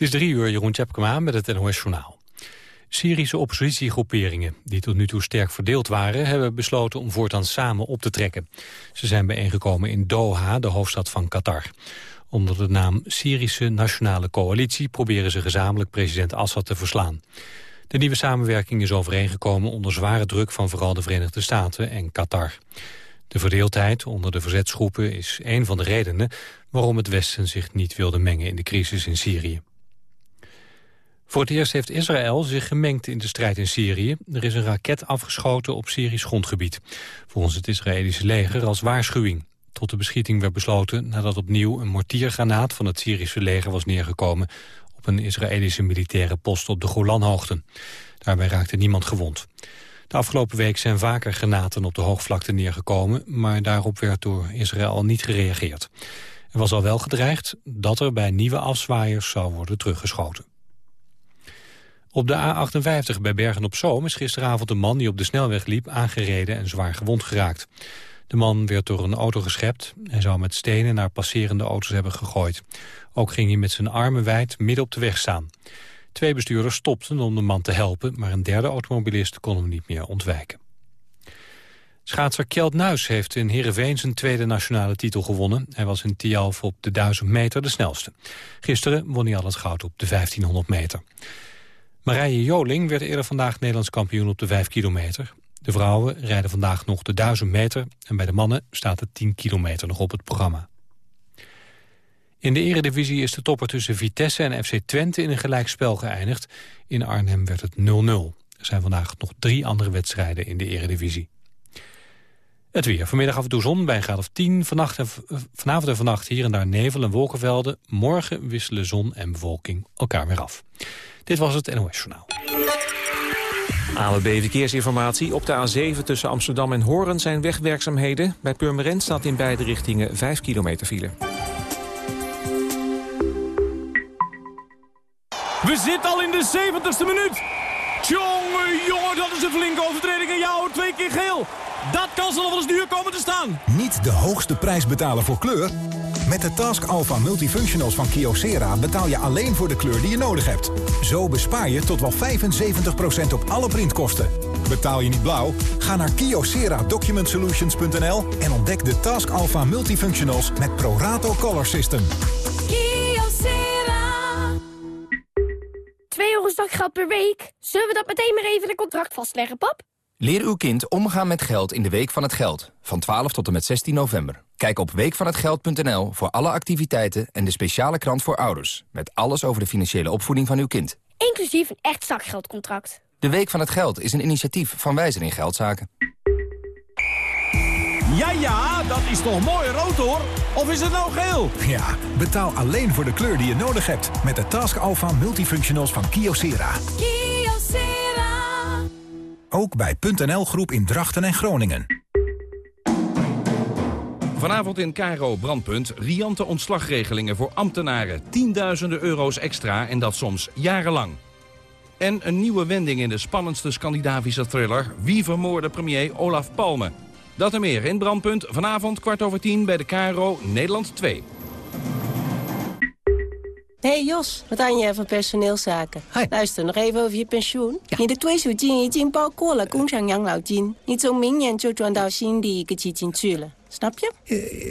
Het is drie uur, Jeroen Tjepkema met het NOS Journaal. Syrische oppositiegroeperingen, die tot nu toe sterk verdeeld waren... hebben besloten om voortaan samen op te trekken. Ze zijn bijeengekomen in Doha, de hoofdstad van Qatar. Onder de naam Syrische Nationale Coalitie... proberen ze gezamenlijk president Assad te verslaan. De nieuwe samenwerking is overeengekomen onder zware druk... van vooral de Verenigde Staten en Qatar. De verdeeldheid onder de verzetsgroepen is een van de redenen... waarom het Westen zich niet wilde mengen in de crisis in Syrië. Voor het eerst heeft Israël zich gemengd in de strijd in Syrië. Er is een raket afgeschoten op Syrisch grondgebied. Volgens het Israëlische leger als waarschuwing. Tot de beschieting werd besloten nadat opnieuw een mortiergranaat van het Syrische leger was neergekomen op een Israëlische militaire post op de Golanhoogten. Daarbij raakte niemand gewond. De afgelopen week zijn vaker granaten op de hoogvlakte neergekomen... maar daarop werd door Israël niet gereageerd. Er was al wel gedreigd dat er bij nieuwe afzwaaiers zou worden teruggeschoten. Op de A58 bij Bergen-op-Zoom is gisteravond een man die op de snelweg liep aangereden en zwaar gewond geraakt. De man werd door een auto geschept en zou met stenen naar passerende auto's hebben gegooid. Ook ging hij met zijn armen wijd midden op de weg staan. Twee bestuurders stopten om de man te helpen, maar een derde automobilist kon hem niet meer ontwijken. Schaatser Kjeld Nuis heeft in Heerenveen zijn tweede nationale titel gewonnen. Hij was in Tialf op de 1000 meter de snelste. Gisteren won hij al het goud op de 1500 meter. Marije Joling werd eerder vandaag Nederlands kampioen op de 5 kilometer. De vrouwen rijden vandaag nog de 1000 meter... en bij de mannen staat de 10 kilometer nog op het programma. In de eredivisie is de topper tussen Vitesse en FC Twente in een gelijkspel geëindigd. In Arnhem werd het 0-0. Er zijn vandaag nog drie andere wedstrijden in de eredivisie. Het weer. Vanmiddag af en toe zon bij een graad of 10. Vannacht en, vanavond en vannacht hier en daar nevel en wolkenvelden. Morgen wisselen zon en bewolking elkaar weer af. Dit was het NOS Journaal. ALB Verkeersinformatie. Op de A7 tussen Amsterdam en Horen zijn wegwerkzaamheden. Bij Purmerend staat in beide richtingen 5 kilometer file. We zitten al in de 70ste minuut. Tjonge, jongen, dat is een flinke overtreding. En jou, twee keer geel. Dat kan ze nog wel eens duur komen te staan. Niet de hoogste prijs betalen voor kleur? Met de Task Alpha Multifunctionals van Kyocera betaal je alleen voor de kleur die je nodig hebt. Zo bespaar je tot wel 75% op alle printkosten. Betaal je niet blauw? Ga naar kyocera-document-solutions.nl en ontdek de Task Alpha Multifunctionals met Prorato Color System. Kyocera. 2 euro zakgeld per week. Zullen we dat meteen maar even in een contract vastleggen, pap? Leer uw kind omgaan met geld in de Week van het Geld. Van 12 tot en met 16 november. Kijk op weekvanhetgeld.nl voor alle activiteiten en de speciale krant voor ouders. Met alles over de financiële opvoeding van uw kind. Inclusief een echt zakgeldcontract. De Week van het Geld is een initiatief van Wijzer in Geldzaken. Ja, ja, dat is toch mooi rood hoor. Of is het nou geel? Ja, betaal alleen voor de kleur die je nodig hebt. Met de Task Alpha Multifunctionals van Kyocera. Kyocera. Ook bij .nl Groep in Drachten en Groningen. Vanavond in Cairo Brandpunt. Riante ontslagregelingen voor ambtenaren. Tienduizenden euro's extra en dat soms jarenlang. En een nieuwe wending in de spannendste Scandinavische thriller. Wie vermoorde premier Olaf Palme? Dat en meer in Brandpunt. Vanavond kwart over tien bij de Cairo Nederland 2 Hey Jos, wat aan je van personeelszaken? Luister, nog even over je pensioen. Je de 退休金已经包括了工厂养老金，你从明年就转到新的一个基金去了，snap je?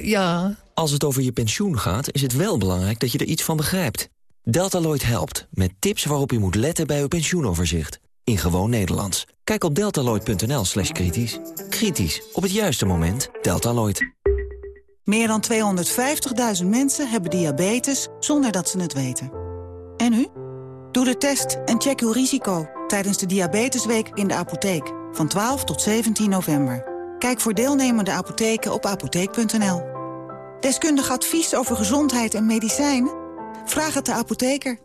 Ja. Als het over je pensioen gaat, is het wel belangrijk dat je er iets van begrijpt. Deltaloid helpt, met tips waarop u moet letten bij uw pensioenoverzicht. In gewoon Nederlands. Kijk op deltaloid.nl slash kritisch. Kritisch, op het juiste moment. Deltaloid. Meer dan 250.000 mensen hebben diabetes zonder dat ze het weten. En u? Doe de test en check uw risico tijdens de Diabetesweek in de apotheek. Van 12 tot 17 november. Kijk voor deelnemende apotheken op apotheek.nl. Deskundig advies over gezondheid en medicijnen? Vraag het de apotheker.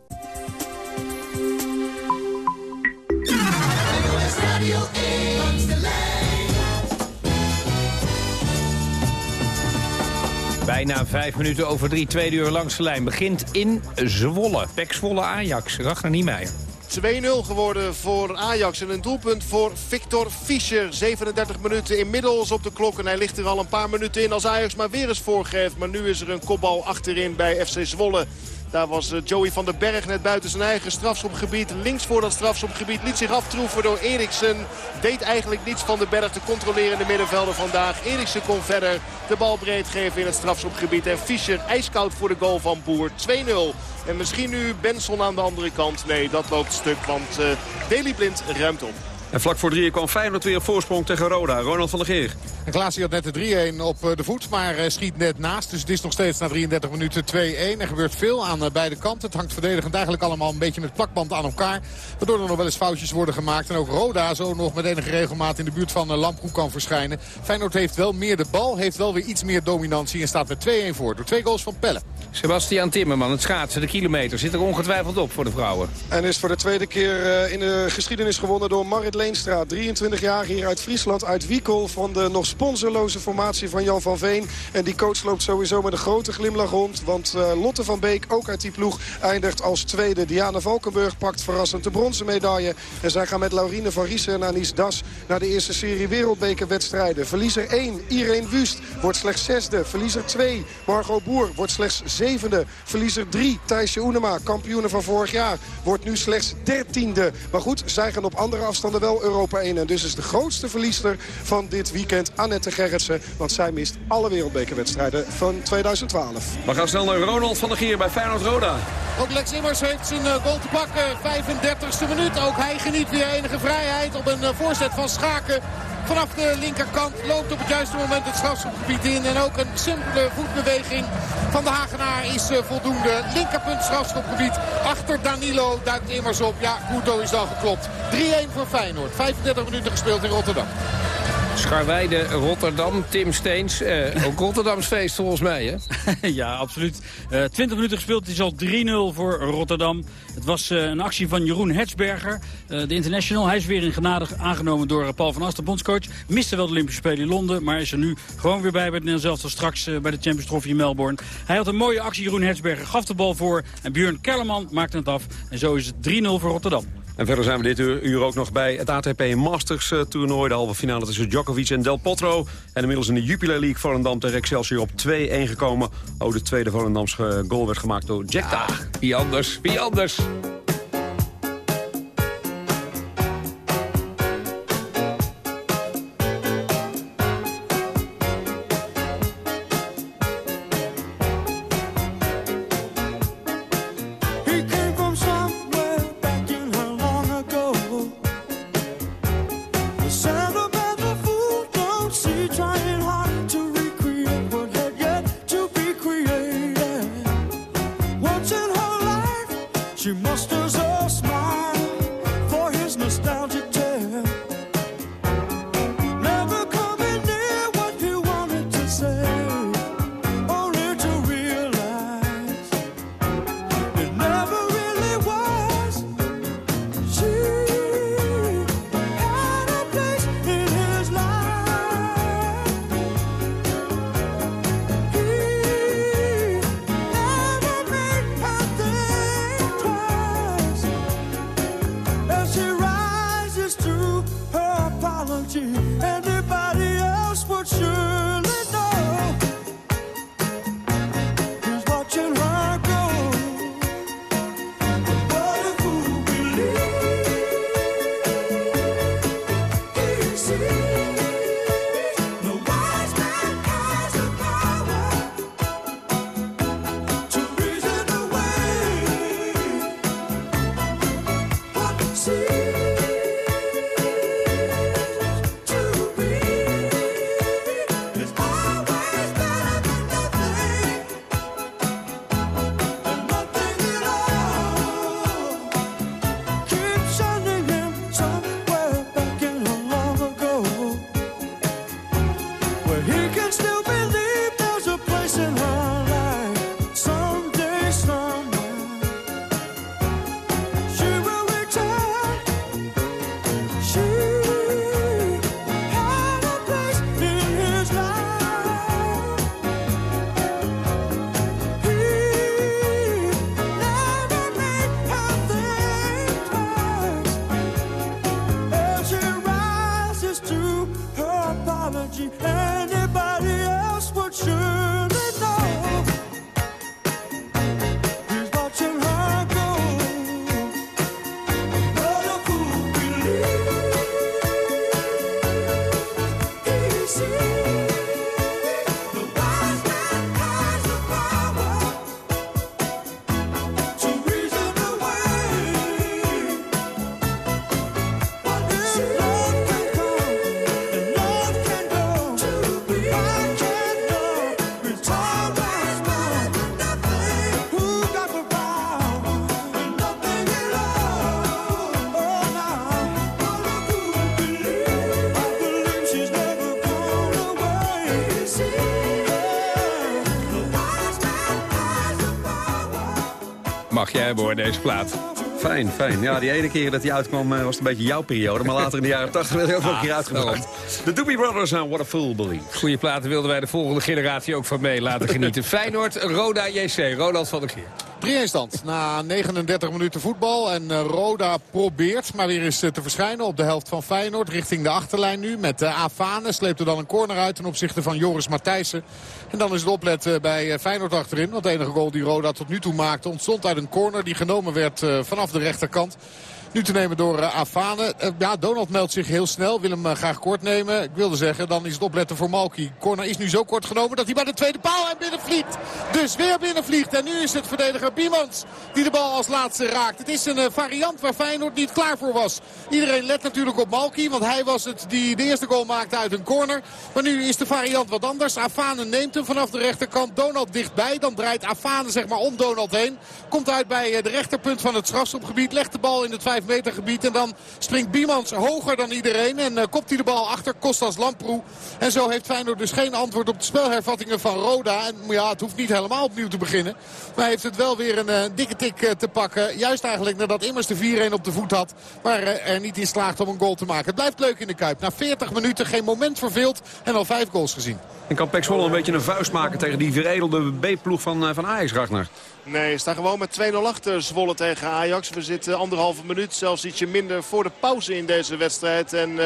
Bijna vijf minuten over drie, tweede uur langs de lijn. Begint in Zwolle. Pek Zwolle Ajax. Ragnar Niemeyer. 2-0 geworden voor Ajax. En een doelpunt voor Victor Fischer. 37 minuten inmiddels op de klok. En hij ligt er al een paar minuten in als Ajax maar weer eens voorgeeft. Maar nu is er een kopbal achterin bij FC Zwolle. Daar was Joey van den Berg net buiten zijn eigen strafschopgebied. Links voor dat strafschopgebied liet zich aftroeven door Eriksen. Deed eigenlijk niets van den Berg te controleren in de middenvelden vandaag. Eriksen kon verder de bal breed geven in het strafschopgebied. En Fischer ijskoud voor de goal van Boer. 2-0. En misschien nu Benson aan de andere kant. Nee, dat loopt stuk, want uh, Deli Blind ruimt op. En vlak voor drieën kwam Feyenoord weer op voorsprong tegen Roda. Ronald van der Geer. En Klaas had net de 3-1 op eh, de voet, maar eh, schiet net naast. Dus het is nog steeds na 33 minuten 2-1. Er gebeurt veel aan beide kanten. Het hangt verdedigend eigenlijk allemaal een beetje met plakband aan elkaar. Waardoor er nog wel eens foutjes worden gemaakt. En ook Roda zo nog met enige regelmaat in de buurt van Lamproe kan verschijnen. Feyenoord heeft wel meer de bal, heeft wel weer iets meer dominantie. En staat met 2-1 voor door twee goals van Pelle. Sebastian Timmerman, het schaatsen, de kilometer, zit er ongetwijfeld op voor de vrouwen. En is voor de tweede keer in de geschiedenis gewonnen door Marit Leenstra. 23 jaar hier uit Friesland, uit Wiekel. Van de nog sponsorloze formatie van Jan van Veen. En die coach loopt sowieso met een grote glimlach rond. Want uh, Lotte van Beek, ook uit die ploeg, eindigt als tweede. Diana Valkenburg pakt verrassend de bronzen medaille. En zij gaan met Laurine van Riesen en Anis Das naar de eerste serie wereldbekerwedstrijden. Verliezer 1, Irene Wust, wordt slechts zesde. Verliezer 2, Margot Boer, wordt slechts zevende. Verliezer 3, Thijsje Oenema, kampioene van vorig jaar, wordt nu slechts dertiende. Maar goed, zij gaan op andere afstanden wel Europa 1. En dus is de grootste verliezer van dit weekend Annette Gerritsen. Want zij mist alle wereldbekerwedstrijden van 2012. We gaan snel naar Ronald van der Gier bij Feyenoord-Roda. Ook Lex Immers heeft zijn eh, goal te pakken. 35e minuut. Ook hij geniet weer enige vrijheid op een eh, voorzet van Schaken. Vanaf de linkerkant loopt op het juiste moment het strafschopgebied in. En ook een simpele voetbeweging van de Hagenaar is eh, voldoende. Linkerpunt strafschopgebied. Achter Danilo duikt immers op. Ja, Guto is dan geklopt. 3-1 voor Feyenoord. 35 minuten gespeeld in Rotterdam. Scharweide, Rotterdam, Tim Steens. Uh, ook Rotterdams feest volgens mij, hè? ja, absoluut. Uh, eh, 20 minuten gespeeld, het is al 3-0 voor Rotterdam. Het was uh, een actie van Jeroen Hetsberger, de international. Hij is weer in genade aangenomen door Paul van Ast, de bondscoach. Miste wel de Olympische Spelen in Londen, maar is er nu gewoon weer bij bij het zelfs straks bij de Champions Trophy in Melbourne. Hij had een mooie actie, Jeroen Hetsberger gaf de bal voor en Björn Kellerman maakte het af. En zo is het 3-0 voor Rotterdam. En verder zijn we dit uur ook nog bij het ATP Masters eh, toernooi. De halve finale tussen Djokovic en Del Potro. En inmiddels in de Jupiler League Volendam tegen Excelsior op 2-1 gekomen. Ook de tweede Volendamse goal werd gemaakt door Jack ja, Wie anders, wie anders. Hebben hoor, deze plaat. Fijn, fijn. Ja, die ene keer dat hij uitkwam eh, was het een beetje jouw periode. Maar later in de jaren 80 werd hij ook nog een keer uitgebracht. De Doobie Brothers en What a Fool Believes. Goede platen wilden wij de volgende generatie ook van mee laten genieten. Feyenoord, Roda, JC. Ronald van der Geer. 3-1 stand na 39 minuten voetbal. En uh, Roda probeert maar weer eens uh, te verschijnen op de helft van Feyenoord. Richting de achterlijn nu met uh, Afane. Sleept er dan een corner uit ten opzichte van Joris Matthijssen. En dan is het opletten bij Feyenoord achterin. Want de enige goal die Roda tot nu toe maakte ontstond uit een corner. Die genomen werd vanaf de rechterkant. Nu te nemen door Afane. Ja, Donald meldt zich heel snel. Wil hem graag kort nemen. Ik wilde zeggen, dan is het opletten voor Malky. Corner is nu zo kort genomen dat hij bij de tweede paal en binnenvliegt. Dus weer binnenvliegt. En nu is het verdediger Biemans die de bal als laatste raakt. Het is een variant waar Feyenoord niet klaar voor was. Iedereen let natuurlijk op Malky. Want hij was het die de eerste goal maakte uit een corner. Maar nu is de variant wat anders. Afane neemt hem vanaf de rechterkant. Donald dichtbij. Dan draait Afane zeg maar om Donald heen. Komt uit bij de rechterpunt van het strafschopgebied. Legt de bal in het 5 meter gebied. En dan springt Biemans hoger dan iedereen. En uh, kopt hij de bal achter Kostas Lamproe. En zo heeft Feyenoord dus geen antwoord op de spelhervattingen van Roda. En ja, het hoeft niet helemaal opnieuw te beginnen. Maar heeft het wel weer een uh, dikke tik uh, te pakken. Juist eigenlijk nadat Immers de 4-1 op de voet had. Maar er niet in slaagt om een goal te maken. Het blijft leuk in de Kuip. Na 40 minuten geen moment verveeld. En al vijf goals gezien. En kan Pek Zwolle een beetje een vuist maken tegen die veredelde B-ploeg van, van Ajax, Ragnar? Nee, staan gewoon met 2-0 achter Zwolle tegen Ajax. We zitten anderhalve minuut, zelfs ietsje minder voor de pauze in deze wedstrijd. En uh,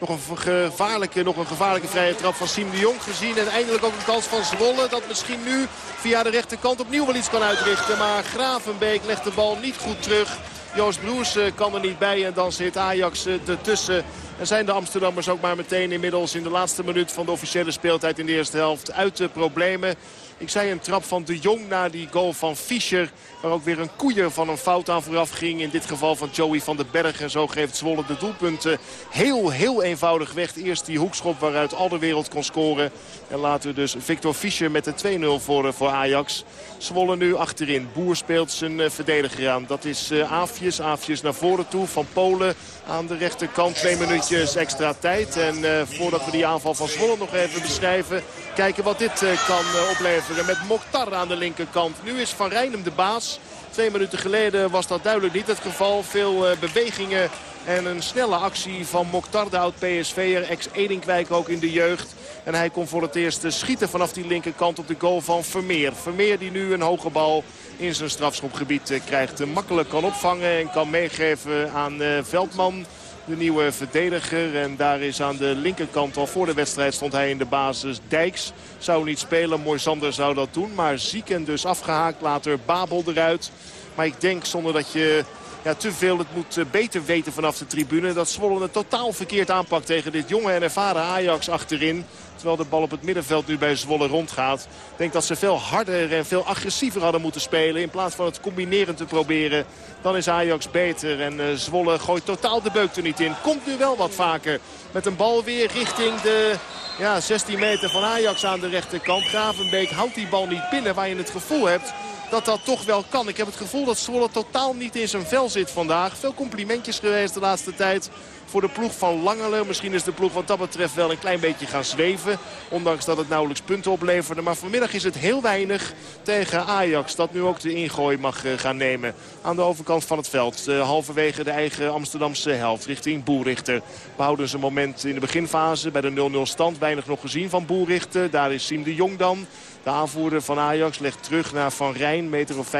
nog, een gevaarlijke, nog een gevaarlijke vrije trap van Siem de Jong gezien. En eindelijk ook een kans van Zwolle dat misschien nu via de rechterkant opnieuw wel iets kan uitrichten. Maar Gravenbeek legt de bal niet goed terug. Joost Broers kan er niet bij en dan zit Ajax ertussen. En zijn de Amsterdammers ook maar meteen inmiddels in de laatste minuut van de officiële speeltijd in de eerste helft uit de problemen. Ik zei een trap van de Jong na die goal van Fischer. Waar ook weer een koeier van een fout aan vooraf ging. In dit geval van Joey van den Berg. En zo geeft Zwolle de doelpunten heel, heel eenvoudig weg. Eerst die hoekschop waaruit al de wereld kon scoren. En later dus Victor Fischer met de 2-0 voor, voor Ajax. Zwolle nu achterin. Boer speelt zijn uh, verdediger aan. Dat is uh, Aafjes. Aafjes naar voren toe. Van Polen aan de rechterkant. Twee minuutjes extra tijd. En voordat we die aanval van Zwolle nog even beschrijven. Kijken wat dit kan opleveren. Met Mokhtar aan de linkerkant. Nu is Van Rijnem de baas. Twee minuten geleden was dat duidelijk niet het geval. Veel uh, bewegingen en een snelle actie van Mokhtar, de oud-PSV'er. Ex-Edinkwijk ook in de jeugd. En hij kon voor het eerst schieten vanaf die linkerkant op de goal van Vermeer. Vermeer die nu een hoge bal in zijn strafschopgebied krijgt. Makkelijk kan opvangen en kan meegeven aan Veldman de nieuwe verdediger. En daar is aan de linkerkant al voor de wedstrijd stond hij in de basis. Dijks zou niet spelen. Mooi Sander zou dat doen. Maar Zieken dus afgehaakt. Later Babel eruit. Maar ik denk zonder dat je ja, te veel het moet beter weten vanaf de tribune. Dat Zwolle het totaal verkeerd aanpakt tegen dit jonge en ervaren Ajax achterin. Terwijl de bal op het middenveld nu bij Zwolle rondgaat. Ik denk dat ze veel harder en veel agressiever hadden moeten spelen. In plaats van het combineren te proberen. Dan is Ajax beter. En uh, Zwolle gooit totaal de beuk er niet in. Komt nu wel wat vaker. Met een bal weer richting de ja, 16 meter van Ajax aan de rechterkant. Gravenbeek houdt die bal niet binnen. Waar je het gevoel hebt dat dat toch wel kan. Ik heb het gevoel dat Zwolle totaal niet in zijn vel zit vandaag. Veel complimentjes geweest de laatste tijd voor de ploeg van Langelen. Misschien is de ploeg wat dat betreft wel een klein beetje gaan zweven. Ondanks dat het nauwelijks punten opleverde. Maar vanmiddag is het heel weinig tegen Ajax. Dat nu ook de ingooi mag gaan nemen. Aan de overkant van het veld. Uh, halverwege de eigen Amsterdamse helft. Richting Boerichter. We houden ze een moment in de beginfase. Bij de 0-0 stand. Weinig nog gezien van Boerichter. Daar is Siem de Jong dan. De aanvoerder van Ajax legt terug naar Van Rijn. Meter of 5-6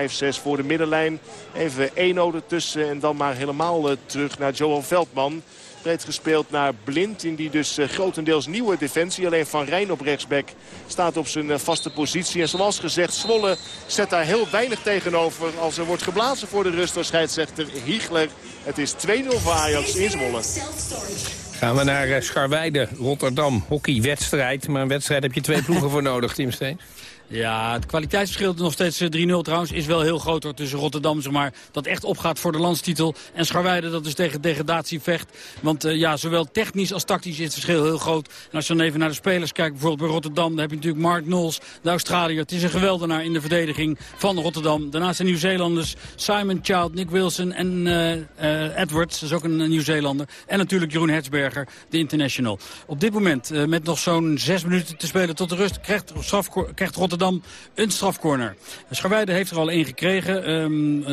voor de middenlijn. Even 1 ertussen en dan maar helemaal terug naar Johan Veldman. Breed gespeeld naar Blind. In die dus uh, grotendeels nieuwe defensie. Alleen Van Rijn op rechtsback staat op zijn uh, vaste positie. En zoals gezegd, Zwolle zet daar heel weinig tegenover. Als er wordt geblazen voor de rust door scheidsrechter Hiegler. Het is 2-0 voor Ajax in Zwolle. Gaan we naar uh, Scharweide, Rotterdam. Hockeywedstrijd. Maar een wedstrijd heb je twee ploegen voor nodig, Tim Steen. Ja, het kwaliteitsverschil nog steeds 3-0 trouwens is wel heel groot tussen Rotterdam, zeg maar, dat echt opgaat voor de landstitel. En Scharweide dat dus tegen degradatie vecht. Want uh, ja, zowel technisch als tactisch is het verschil heel groot. En als je dan even naar de spelers kijkt, bijvoorbeeld bij Rotterdam, dan heb je natuurlijk Mark Knowles, de Australiër. Het is een geweldenaar in de verdediging van Rotterdam. Daarnaast zijn Nieuw-Zeelanders Simon Child, Nick Wilson en uh, Edwards, dat is ook een Nieuw-Zeelander. En natuurlijk Jeroen Hertzberger, de international. Op dit moment, met nog zo'n zes minuten te spelen tot de rust, krijgt, krijgt Rotterdam Een strafcorner. Scharweide heeft er al één gekregen,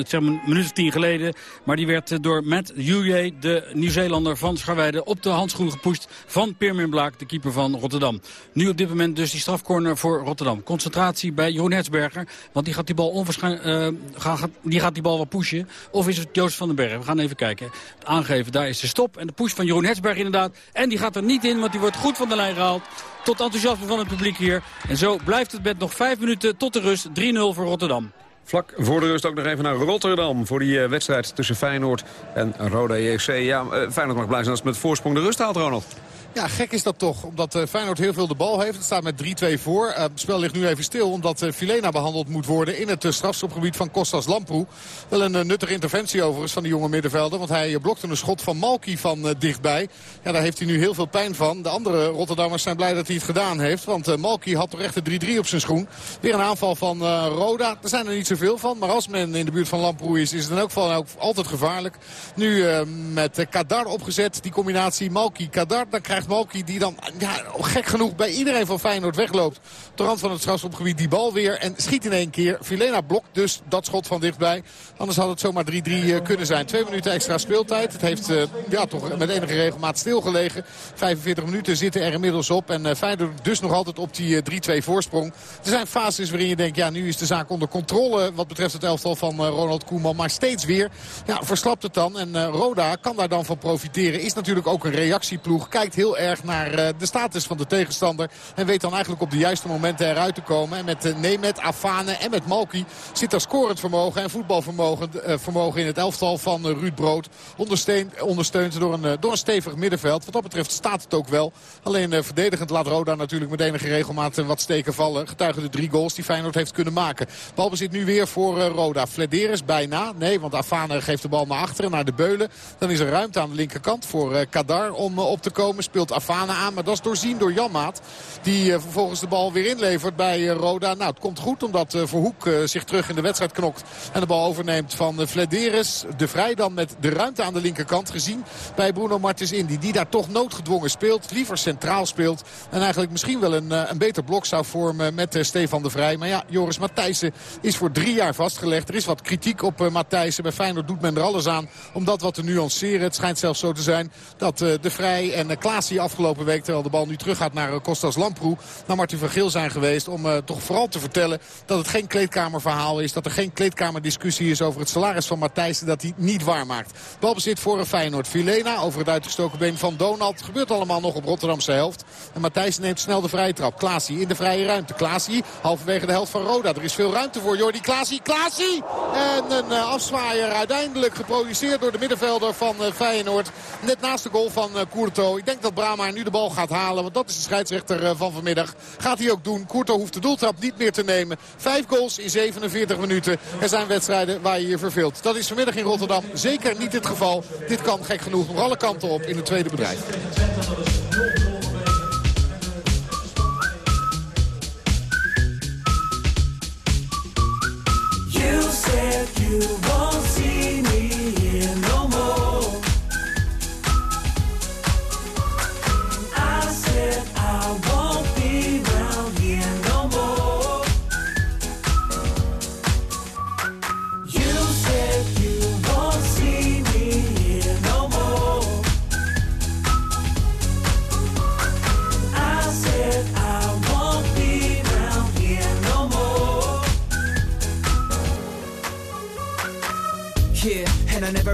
zeg maar een minuut of tien geleden. Maar die werd door Matt Huye, de Nieuw-Zeelander van Scharweide... op de handschoen gepusht van Pirmin Blaak, de keeper van Rotterdam. Nu op dit moment dus die strafcorner voor Rotterdam. Concentratie bij Jeroen Hertzberger, want die gaat die bal onwaarschijnlijk... Uh, die gaat die bal wel pushen. Of is het Joost van den Berg? We gaan even kijken. Aangeven, daar is de stop. En de push van Jeroen Hertzberger inderdaad. En die gaat er niet in, want die wordt goed van de lijn gehaald. Tot enthousiasme van het publiek hier. En zo blijft het met nog vijf minuten tot de rust. 3-0 voor Rotterdam. Vlak voor de rust ook nog even naar Rotterdam voor die uh, wedstrijd tussen Feyenoord en Roda JC. Ja, uh, Feyenoord mag blij zijn als het met voorsprong de rust haalt, Ronald. Ja, gek is dat toch. Omdat uh, Feyenoord heel veel de bal heeft. Het staat met 3-2 voor. Uh, het spel ligt nu even stil. Omdat uh, Filena behandeld moet worden in het strafschopgebied van Kostas Lamproe. Wel een nuttige interventie overigens van de jonge middenvelder. Want hij blokte een schot van Malky van dichtbij. Ja, daar heeft hij nu heel veel pijn van. De andere Rotterdammers zijn blij dat hij het gedaan heeft. Want Malky had toch echt de 3-3 op zijn schoen. Weer een aanval van Roda. Er zijn er niet zoveel van. Maar als men in de buurt van Lamproe is, is het in elk geval ook altijd gevaarlijk. Nu met Kadar opgezet. Die combinatie Malky-Kadar. Dan krijgt Malky die dan ja, gek genoeg bij iedereen van Feyenoord wegloopt. Op de rand van het strafschopgebied die bal weer. En schiet in één keer. Filena blokt dus dat schot van dichtbij. Anders had het zomaar 3-3 kunnen zijn. Twee minuten extra speeltijd. Het heeft uh, ja, toch met enige regelmaat stilgelegen. 45 minuten zitten er inmiddels op. En uh, Feyenoord dus nog altijd op die uh, 3-2 voorsprong. Er zijn fases waarin je denkt, ja nu is de zaak onder controle. Wat betreft het elftal van Ronald Koeman. Maar steeds weer ja, verslapt het dan. En Roda kan daar dan van profiteren. Is natuurlijk ook een reactieploeg. Kijkt heel erg naar eh, de status van de tegenstander. En weet dan eigenlijk op de juiste momenten eruit te komen. En met eh, Nemet, Afane en met Malki zit er scorend vermogen en voetbalvermogen eh, vermogen in het elftal van Ruud Brood. Ondersteund door een, door een stevig middenveld. Wat dat betreft staat het ook wel. Alleen verdedigend laat Roda natuurlijk met enige regelmaat wat steken vallen. Getuigen de drie goals die Feyenoord heeft kunnen maken. Balbezit nu weer voor Roda. Flederis bijna. Nee, want Afane geeft de bal naar achteren, naar de Beulen. Dan is er ruimte aan de linkerkant voor Kadar om op te komen. Speelt Afane aan. Maar dat is doorzien door Janmaat. Die uh, vervolgens de bal weer inlevert bij uh, Roda. Nou, het komt goed omdat uh, Verhoek zich terug in de wedstrijd knokt. En de bal overneemt van Flederis. De Vrij dan met de ruimte aan de linkerkant gezien bij Bruno Martens Indy. Die daar toch noodgedwongen speelt. Liever centraal speelt. En eigenlijk misschien wel een, een beter blok zou vormen met Stefan de Vrij. Maar ja, Joris Matthijssen is voor drie jaar vastgelegd. Er is wat kritiek op Matthijssen. Bij Feyenoord doet men er alles aan om dat wat te nuanceren. Het schijnt zelfs zo te zijn dat de Vrij en Klaas afgelopen afgelopen week, terwijl de bal nu terug gaat naar eh, Kostas Lamproe, naar Martin van Geel zijn geweest. Om uh, toch vooral te vertellen dat het geen kleedkamerverhaal is. Dat er geen kleedkamerdiscussie is over het salaris van Matthijssen. Dat hij niet waar maakt. Balbezit voor Feyenoord. Filena over het uitgestoken been van Donald. Gebeurt allemaal nog op Rotterdamse helft. En Matthijssen neemt snel de vrije trap. Klaasie in de vrije ruimte. Klaasie halverwege de helft van Roda. Er is veel ruimte voor Jordi Klaasie. Klaasie! En een uh, afzwaaier uiteindelijk geproduceerd door de middenvelder van Feyenoord. Net naast de goal van Courto. Ik denk dat Brama nu de bal gaat halen. Want dat is de scheidsrechter eh, van vanmiddag. Gaat hij ook doen. Courto hoeft de doeltrap niet meer te nemen. Vijf goals in 47 minuten. Er zijn wedstrijden waar je je verveelt. Dat is vanmiddag in Rotterdam zeker niet het geval. Dit kan gek genoeg nog alle kanten op in het tweede bedrijf.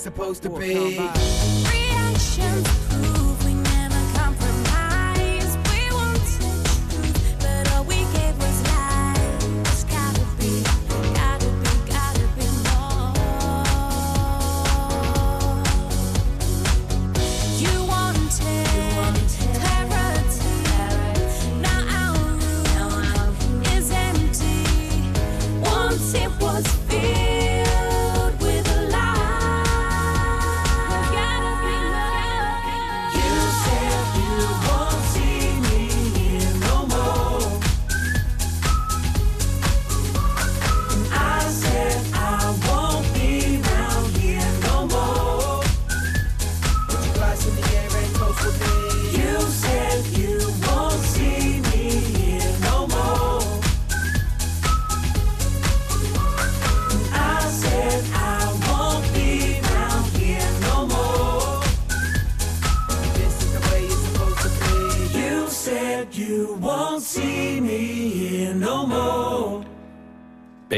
supposed to be.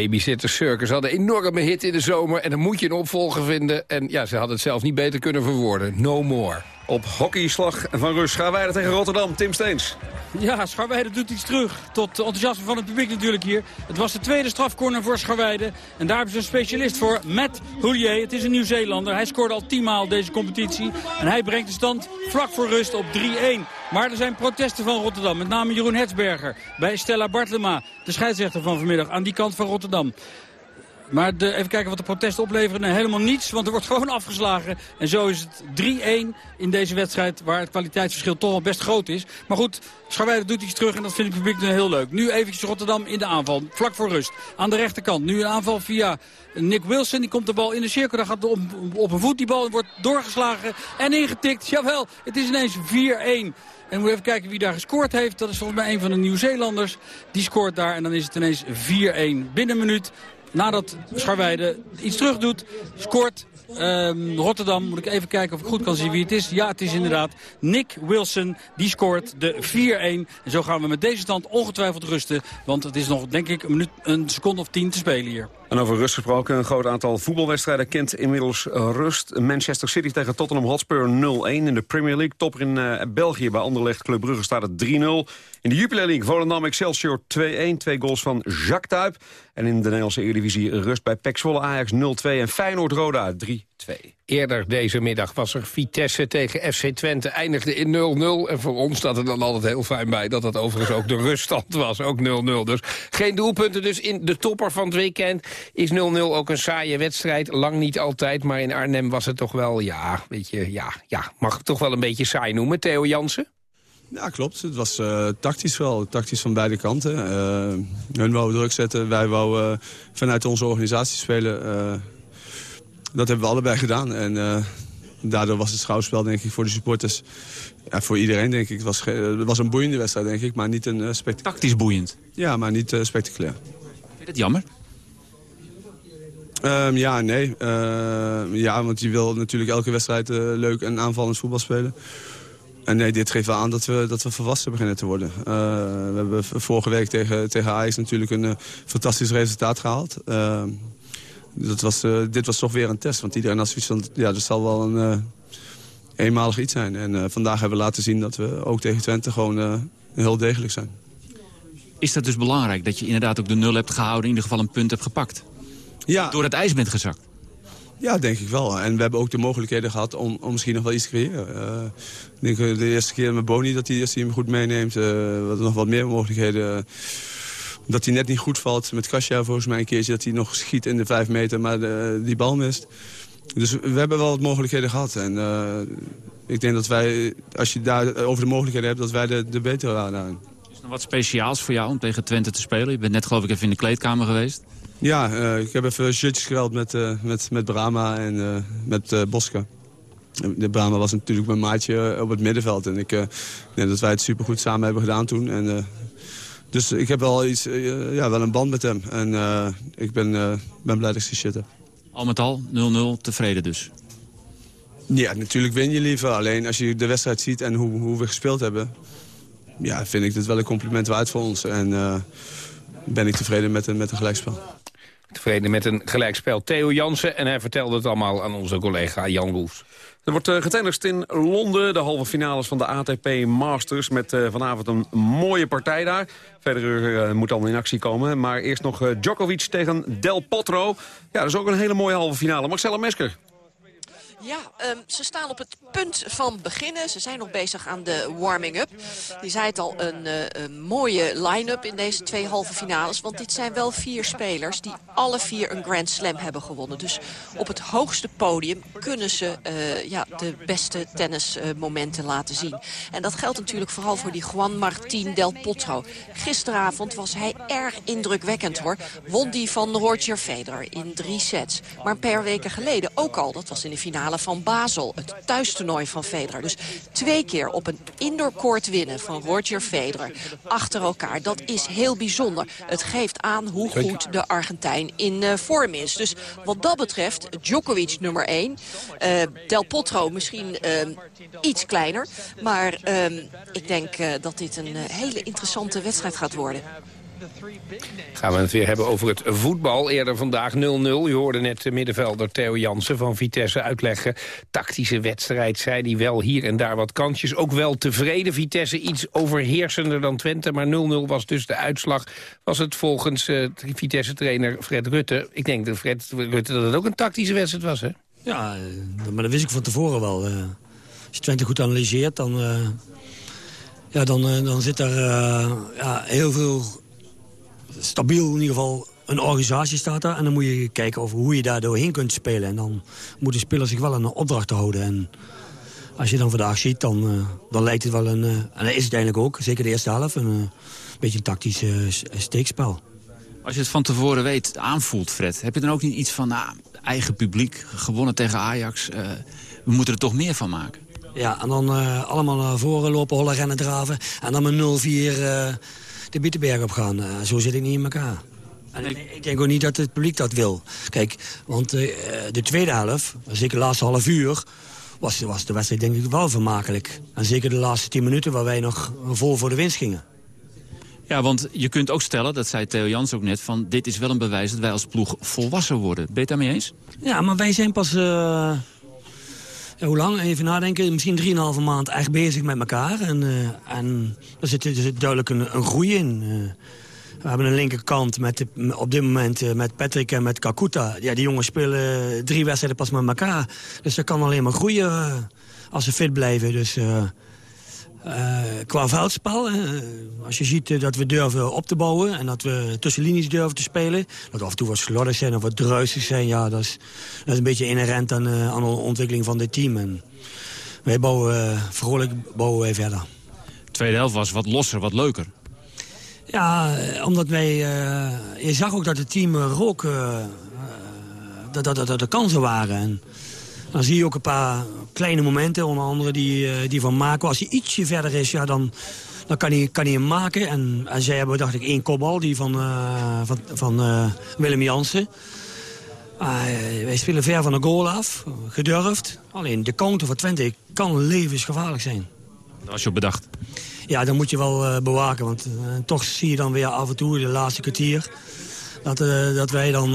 Babysitter Circus hadden enorme hit in de zomer... en dan moet je een opvolger vinden. En ja, ze hadden het zelf niet beter kunnen verwoorden. No more. Op hockeyslag van Rus gaan wij tegen Rotterdam. Tim Steens. Ja, Scharweide doet iets terug. Tot enthousiasme van het publiek natuurlijk hier. Het was de tweede strafcorner voor Scharweide. En daar hebben ze een specialist voor, Matt Houllier. Het is een Nieuw-Zeelander. Hij scoorde al tienmaal deze competitie. En hij brengt de stand vlak voor rust op 3-1. Maar er zijn protesten van Rotterdam. Met name Jeroen Hetsberger bij Stella Bartlema. De scheidsrechter van vanmiddag aan die kant van Rotterdam. Maar de, even kijken wat de protesten opleveren. Nee, helemaal niets, want er wordt gewoon afgeslagen. En zo is het 3-1 in deze wedstrijd... waar het kwaliteitsverschil toch wel best groot is. Maar goed, Scharweide doet iets terug en dat vind ik publiek heel leuk. Nu eventjes Rotterdam in de aanval, vlak voor rust. Aan de rechterkant, nu een aanval via Nick Wilson. Die komt de bal in de cirkel, daar gaat op, op een voet die bal wordt doorgeslagen en ingetikt. Jawel, het is ineens 4-1. En we moeten even kijken wie daar gescoord heeft. Dat is volgens mij een van de Nieuw-Zeelanders. Die scoort daar en dan is het ineens 4-1. Binnen een minuut nadat Scharweide iets terug doet, scoort ehm, Rotterdam. Moet ik even kijken of ik goed kan zien wie het is. Ja, het is inderdaad Nick Wilson. Die scoort de 4-1. En zo gaan we met deze stand ongetwijfeld rusten. Want het is nog, denk ik, een, minuut, een seconde of tien te spelen hier. En over rust gesproken, een groot aantal voetbalwedstrijden kent inmiddels rust. Manchester City tegen Tottenham Hotspur 0-1 in de Premier League. Topper in uh, België bij Anderlecht Club Brugge staat het 3-0. In de Jupiler League Volendam Excelsior 2-1. Twee goals van Jacques Tuyp. En in de Nederlandse Eredivisie rust bij PEC Zwolle Ajax 0-2 en Feyenoord Roda 3-2. Eerder deze middag was er Vitesse tegen FC Twente, eindigde in 0-0. En voor ons staat er dan altijd heel fijn bij dat dat overigens ook de ruststand was, ook 0-0. Dus geen doelpunten, dus in de topper van het weekend is 0-0 ook een saaie wedstrijd. Lang niet altijd, maar in Arnhem was het toch wel, ja, weet je, ja, ja mag ik toch wel een beetje saai noemen. Theo Jansen? Ja, klopt. Het was uh, tactisch wel. Tactisch van beide kanten. Uh, hun wouden druk zetten. Wij wouden uh, vanuit onze organisatie spelen. dat hebben we allebei gedaan. En daardoor was het schouwspel, denk ik, voor de supporters... Ja, voor iedereen, denk ik. Het was, het was een boeiende wedstrijd, denk ik. Maar niet een spectaculair. Tactisch boeiend? Ja, maar niet spectaculair. Vind je dat jammer? Um, ja, nee. ja, want je wil natuurlijk elke wedstrijd leuk en aanvallend voetbal spelen. En nee, dit geeft wel aan dat we, dat we volwassen beginnen te worden. Uh, we hebben vorige week tegen, tegen Ajax natuurlijk een uh, fantastisch resultaat gehaald. Uh, dat was, dit was toch weer een test. Want iedereen had zoiets van, ja, dat zal wel een eenmalig iets zijn. En vandaag hebben we laten zien dat we ook tegen Twente gewoon heel degelijk zijn. Is dat dus belangrijk, dat je inderdaad ook de nul hebt gehouden... in ieder geval een punt hebt gepakt? Ja. Door het ijs bent gezakt? Ja, denk ik wel. En we hebben ook de mogelijkheden gehad om, om misschien nog wel iets te creëren. Uh, ik denk de eerste keer met Boni dat hij, hem goed meeneemt. Uh, we nog wat meer mogelijkheden. Dat hij net niet goed valt met Kasia volgens mij een keertje. Dat hij nog schiet in de vijf meter, maar de, die bal mist. Dus we hebben wel wat mogelijkheden gehad. En ik denk dat wij, als je daar over de mogelijkheden hebt, dat wij de, de betere waren. Is er nog wat speciaals voor jou om tegen Twente te spelen? Je bent net geloof ik even in de kleedkamer geweest. Ja, uh, ik heb even shirtjes gereld met, uh, met, met Brahma en uh, met Bosca. De Brahma was natuurlijk mijn maatje op het middenveld. En ik denk dat wij het supergoed samen hebben gedaan toen. En, dus ik heb wel, iets, ja, wel een band met hem. En ik ben, ben blij dat ik shit heb. Al met al, 0-0, tevreden dus? Ja, natuurlijk win je liever. Alleen als je de wedstrijd ziet en hoe, hoe we gespeeld hebben... ja, vind ik dit wel een compliment waard voor ons. En ben ik tevreden met, met een gelijkspel. Tevreden met een gelijkspel. Theo Jansen en hij vertelde het allemaal aan onze collega Jan Roes. Er wordt uh, getennist in Londen, de halve finales van de ATP Masters... met uh, vanavond een mooie partij daar. Verder uh, moet dan in actie komen. Maar eerst nog Djokovic tegen Del Potro. Ja, dat is ook een hele mooie halve finale. Marcella Mesker. Ja, um, ze staan op het punt van beginnen. Ze zijn nog bezig aan de warming-up. Je zei het al, een, uh, een mooie line-up in deze twee halve finales. Want dit zijn wel vier spelers die alle vier een Grand Slam hebben gewonnen. Dus op het hoogste podium kunnen ze uh, ja, de beste tennismomenten laten zien. En dat geldt natuurlijk vooral voor die Juan Martín del Potro. Gisteravond was hij erg indrukwekkend hoor. Won die van Roger Federer in drie sets. Maar een paar weken geleden ook al, dat was in de finale van Basel, het thuistoernooi van Federer. Dus twee keer op een indoorcourt winnen van Roger Federer achter elkaar. Dat is heel bijzonder. Het geeft aan hoe goed de Argentijn in uh, vorm is. Dus wat dat betreft, Djokovic nummer 1. Uh, Del Potro misschien uh, iets kleiner. Maar ik denk dat dit een hele interessante wedstrijd gaat worden. Gaan we het weer hebben over het voetbal. Eerder vandaag 0-0. U hoorde net de middenvelder Theo Jansen van Vitesse uitleggen. Tactische wedstrijd, zei hij wel hier en daar wat kansjes. Ook wel tevreden. Vitesse iets overheersender dan Twente. Maar 0-0 was dus de uitslag. Was het volgens uh, Vitesse-trainer Fred Rutte. Ik denk dat Fred Rutte dat het ook een tactische wedstrijd was, hè? Ja, maar dat wist ik van tevoren wel. Uh, als je Twente goed analyseert, dan... Uh, ja, dan, dan zit er ja, heel veel stabiel in ieder geval een organisatie staat daar. En dan moet je kijken over hoe je daar doorheen kunt spelen. En dan moeten spelers zich wel aan een opdracht houden. En als je dan vandaag ziet, dan, uh, dan lijkt het wel een... Uh, en dat is het eigenlijk ook, zeker de eerste helft, een uh, beetje een tactisch steekspel. Als je het van tevoren weet, aanvoelt, Fred... heb je dan ook niet iets van, nou, eigen publiek, gewonnen tegen Ajax... we moeten er toch meer van maken? Ja, en dan allemaal naar voren lopen, hollen, rennen, draven. En dan met 0-4 de Bietenberg op gaan. Uh, zo zit ik niet in elkaar. En ik, ik denk ook niet dat het publiek dat wil. Kijk, want uh, de tweede helft, zeker de laatste half uur... Was, was de wedstrijd denk ik wel vermakelijk. En zeker de laatste tien minuten waar wij nog vol voor de winst gingen. Ja, want je kunt ook stellen, dat zei Theo Jans ook net... van dit is wel een bewijs dat wij als ploeg volwassen worden. Ben je het daarmee eens? Ja, maar wij zijn pas... Uh, hoe lang? Even nadenken. Misschien 3,5 maand echt bezig met elkaar. En, uh, en er, zit, er zit duidelijk een, groei in. Uh, we hebben een linkerkant met, op dit moment met Patrick en met Kakuta. Ja, die jongens spelen drie wedstrijden pas met elkaar. Dus dat kan alleen maar groeien als ze fit blijven. Dus qua veldspel, als je ziet dat we durven op te bouwen... en dat we tussen linies durven te spelen... dat af en toe wat slordig zijn of wat druisig zijn... ja, dat is, dat is een beetje inherent aan, aan de ontwikkeling van dit team. En wij bouwen, vrolijk bouwen wij verder. De tweede helft was wat losser, wat leuker. Ja, omdat wij... je zag ook dat het team rook... dat, dat, dat, dat er kansen waren... En, dan zie je ook een paar kleine momenten, onder andere die, die van Marco. Als hij ietsje verder is, ja, dan, dan kan, hij, kan hij hem maken. En, en zij hebben, dacht ik, één kopbal, die van, uh, van, van uh, Willem Jansen. Uh, wij spelen ver van de goal af, gedurfd. Alleen de counter van Twente kan levensgevaarlijk zijn. Dat was je op bedacht? Ja, dan moet je wel bewaken. Want toch zie je dan weer af en toe, de laatste kwartier... dat, dat wij dan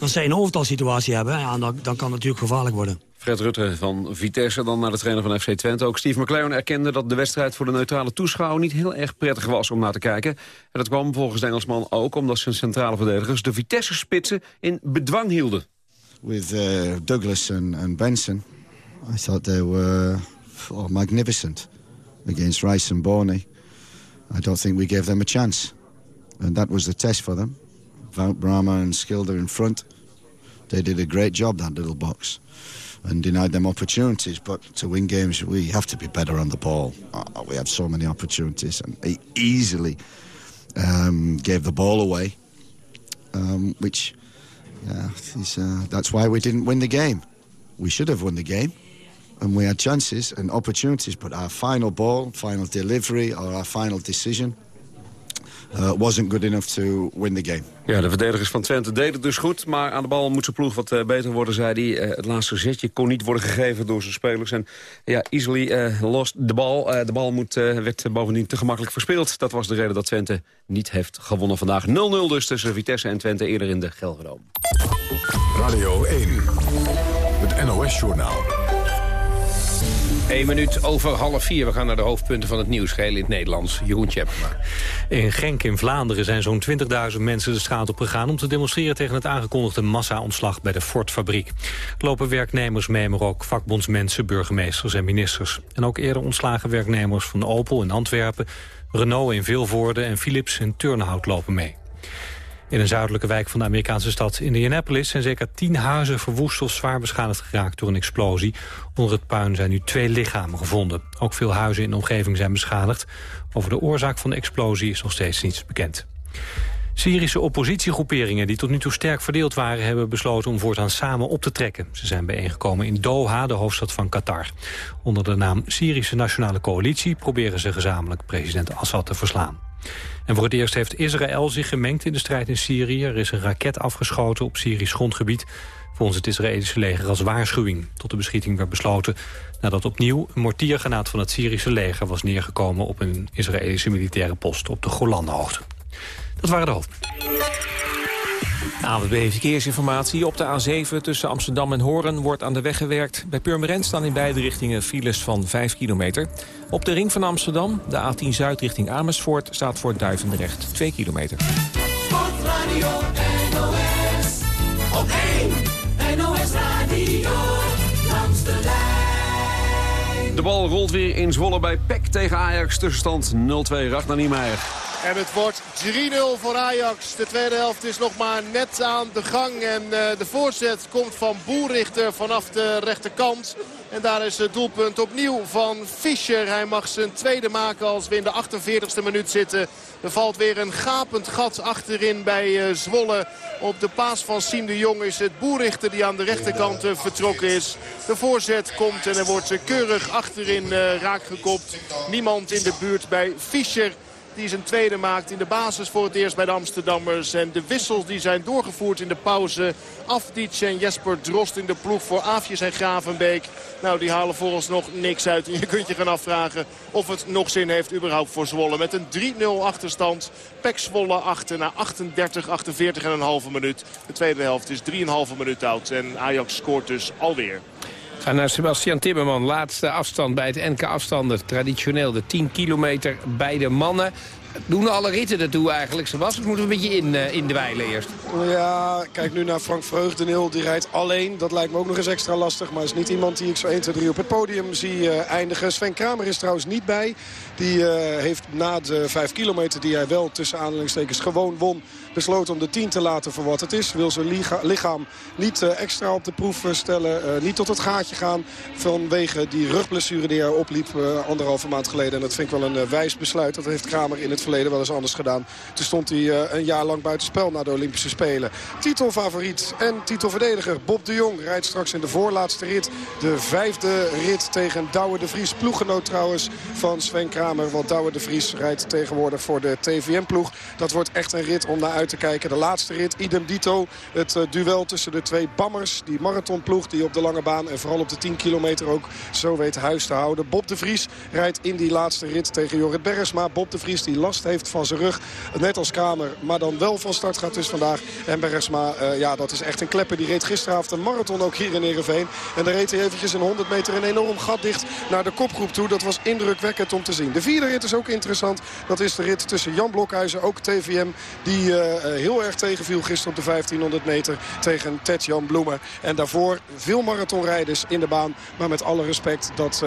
als zij een overtalsituatie hebben, ja, dan, dan kan het natuurlijk gevaarlijk worden. Fred Rutte van Vitesse, dan naar de trainer van FC Twente. Ook Steve McLaren erkende dat de wedstrijd voor de neutrale toeschouwer... niet heel erg prettig was om naar te kijken. En dat kwam volgens de Engelsman ook omdat zijn centrale verdedigers... de Vitesse-spitsen in bedwang hielden. With uh, Douglas and, Benson, I thought they were oh, magnificent against Rice and Borney. I don't think we gave them a chance. And that was the test for them. Brahma and Skilder in front. They did a great job, that little box, and denied them opportunities. But to win games, we have to be better on the ball. Uh, we had so many opportunities and e easily um, gave the ball away, um, which yeah, uh, that's why we didn't win the game. We should have won the game, and we had chances and opportunities, but our final ball, final delivery, or our final decision uh, wasn't good enough to win the game. Ja, de verdedigers van Twente deden het dus goed. Maar aan de bal moet zijn ploeg wat eh, beter worden, zei hij. Eh, het laatste zetje kon niet worden gegeven door zijn spelers. En ja, easily eh, lost de bal. Eh, de bal moet, eh, werd bovendien te gemakkelijk verspeeld. Dat was de reden dat Twente niet heeft gewonnen vandaag. 0-0 dus tussen Vitesse en Twente eerder in de Gelredome. Radio 1, het NOS-journaal. 1 minuut over half vier. We gaan naar de hoofdpunten van het nieuws. Geheel in het Nederlands. Jeroen Tjepkema. In Genk in Vlaanderen zijn zo'n 20.000 mensen de straat op gegaan... om te demonstreren tegen het aangekondigde massa-ontslag bij de Ford-fabriek. Lopen werknemers mee, maar ook vakbondsmensen, burgemeesters en ministers. En ook eerder ontslagen werknemers van Opel in Antwerpen... Renault in Vilvoorde en Philips in Turnhout lopen mee. In een zuidelijke wijk van de Amerikaanse stad Indianapolis... zijn zeker tien huizen verwoest of zwaar beschadigd geraakt door een explosie. Onder het puin zijn nu twee lichamen gevonden. Ook veel huizen in de omgeving zijn beschadigd. Over de oorzaak van de explosie is nog steeds niets bekend. Syrische oppositiegroeperingen die tot nu toe sterk verdeeld waren... hebben besloten om voortaan samen op te trekken. Ze zijn bijeengekomen in Doha, de hoofdstad van Qatar. Onder de naam Syrische Nationale Coalitie... proberen ze gezamenlijk president Assad te verslaan. En voor het eerst heeft Israël zich gemengd in de strijd in Syrië. Er is een raket afgeschoten op Syrisch grondgebied. Volgens het Israëlische leger als waarschuwing. Tot de beschieting werd besloten nadat opnieuw een mortiergranaat van het Syrische leger... was neergekomen op een Israëlische militaire post op de Golanhoogte. Dat waren de hoofdpunten. AWB Verkeersinformatie. Op de A7 tussen Amsterdam en Horen wordt aan de weg gewerkt. Bij Purmerend staan in beide richtingen files van 5 kilometer. Op de ring van Amsterdam, de A10 Zuid richting Amersfoort... staat voor Duivendrecht 2 kilometer. Sportradio NOS. Op 1 NOS Radio. Langs de lijn. De bal rolt weer in Zwolle bij PEC tegen Ajax. Tussenstand 0-2, Ragnar Niemeyer. En het wordt 3-0 voor Ajax. De tweede helft is nog maar net aan de gang. En uh, de voorzet komt van Boerrichter vanaf de rechterkant. En daar is het doelpunt opnieuw van Fischer. Hij mag zijn tweede maken als we in de 48e minuut zitten. Er valt weer een gapend gat achterin bij uh, Zwolle. Op de paas van Siem de Jong is het Boerrichter die aan de rechterkant uh, vertrokken is. De voorzet komt en er wordt keurig achterin raakgekopt. Niemand in de buurt bij Fischer die zijn tweede maakt in de basis voor het eerst bij de Amsterdammers. En de wissels die zijn doorgevoerd in de pauze. Afdic en Jesper Drost in de ploeg voor Aafjes en Gravenbeek. Nou, die halen vooralsnog niks uit. En je kunt je gaan afvragen of het nog zin heeft überhaupt voor Zwolle. Met een 3-0 achterstand. Pek Zwolle achter na 38, 48 en een halve minuut. De tweede helft is 3,5 minuut oud. En Ajax scoort dus alweer. Ga naar Sebastian Timmerman. Laatste afstand bij het NK afstanden. Traditioneel de 10 kilometer bij de mannen. Doen alle ritten ertoe eigenlijk, Sebastian? Moeten we een beetje in, uh, in de wijlen eerst? Ja, kijk nu naar Frank Vreugdeneel. Die rijdt alleen. Dat lijkt me ook nog eens extra lastig. Maar is niet iemand die ik zo 1, 2, 3 op het podium zie uh, eindigen. Sven Kramer is trouwens niet bij. Die uh, heeft na de 5 kilometer die hij wel tussen aanhalingstekens gewoon won... besloten om de 10 te laten voor wat het is. Wil zijn lichaam niet extra op de proef stellen. niet tot het gaatje gaan vanwege die rugblessure die hij opliep anderhalve maand geleden. En dat vind ik wel een wijs besluit. Dat heeft Kramer in het verleden wel eens anders gedaan. Toen stond hij uh, een jaar lang buitenspel na de Olympische Spelen. Titelfavoriet en titelverdediger Bob de Jong rijdt straks in de voorlaatste rit. De vijfde rit tegen Douwe de Vries. Ploeggenoot trouwens van Sven Kramer. Want Douwe de Vries rijdt tegenwoordig voor de TVM-ploeg. Dat wordt echt een rit om naar uit te kijken. De laatste rit, idem dito. Het uh, duel tussen de twee bammers. Die marathonploeg die op de lange baan en vooral op de 10 kilometer ook zo weet huis te houden. Bob de Vries rijdt in die laatste rit tegen Jorrit Bergsma. Bob de Vries die last heeft van zijn rug. Net als Kramer, maar dan wel van start gaat dus vandaag. En Bergsma, uh, ja, dat is echt een klepper. Die reed gisteravond een marathon ook hier in Ereveen. En daar reed hij eventjes een 100 meter een enorm gat dicht naar de kopgroep toe. Dat was indrukwekkend om te zien. De vierde rit is ook interessant. Dat is de rit tussen Jan Blokhuizen, ook TVM. Die uh, heel erg tegenviel gisteren op de 1500 meter tegen Ted Jan Bloemen. En daarvoor veel marathonrijders in de baan. Maar met alle respect, dat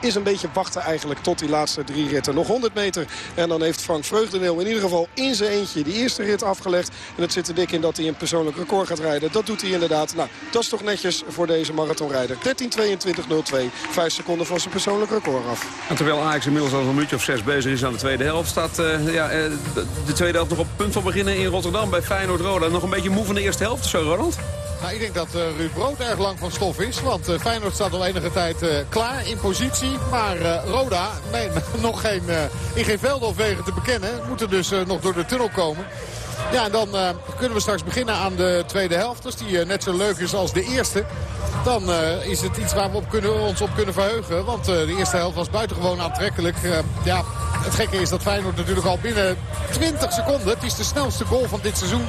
is een beetje wachten eigenlijk tot die laatste drie ritten. Nog 100 meter en dan heeft Frank Vreugdeneel in ieder geval in zijn eentje die eerste rit afgelegd. En het zit er dik in dat hij een persoonlijk record gaat rijden. Dat doet hij inderdaad. Nou, dat is toch netjes voor deze marathonrijder. 13.22.02. Vijf seconden van zijn persoonlijk record af. En terwijl Ajax inmiddels al een minuutje of zes bezig is aan de tweede helft... staat uh, ja, uh, de tweede helft nog op punt van beginnen in Rotterdam bij Feyenoord-Roda. Nog een beetje moe van de eerste helft, zo Ronald? Nou, ik denk dat eh, Ruud Brood erg lang van stof is. Want eh, Feyenoord staat al enige tijd eh, klaar in positie. Maar Roda, nee, nog geen, in geen velden of wegen te bekennen. Moeten dus eh, nog door de tunnel komen. Ja, en dan eh, kunnen we straks beginnen aan de tweede helft. Als die eh, net zo leuk is als de eerste. Dan eh, is het iets waar we op kunnen, ons op kunnen verheugen. Want de eerste helft was buitengewoon aantrekkelijk. Ja, het gekke is dat Feyenoord natuurlijk al binnen 20 seconden... het is de snelste goal van dit seizoen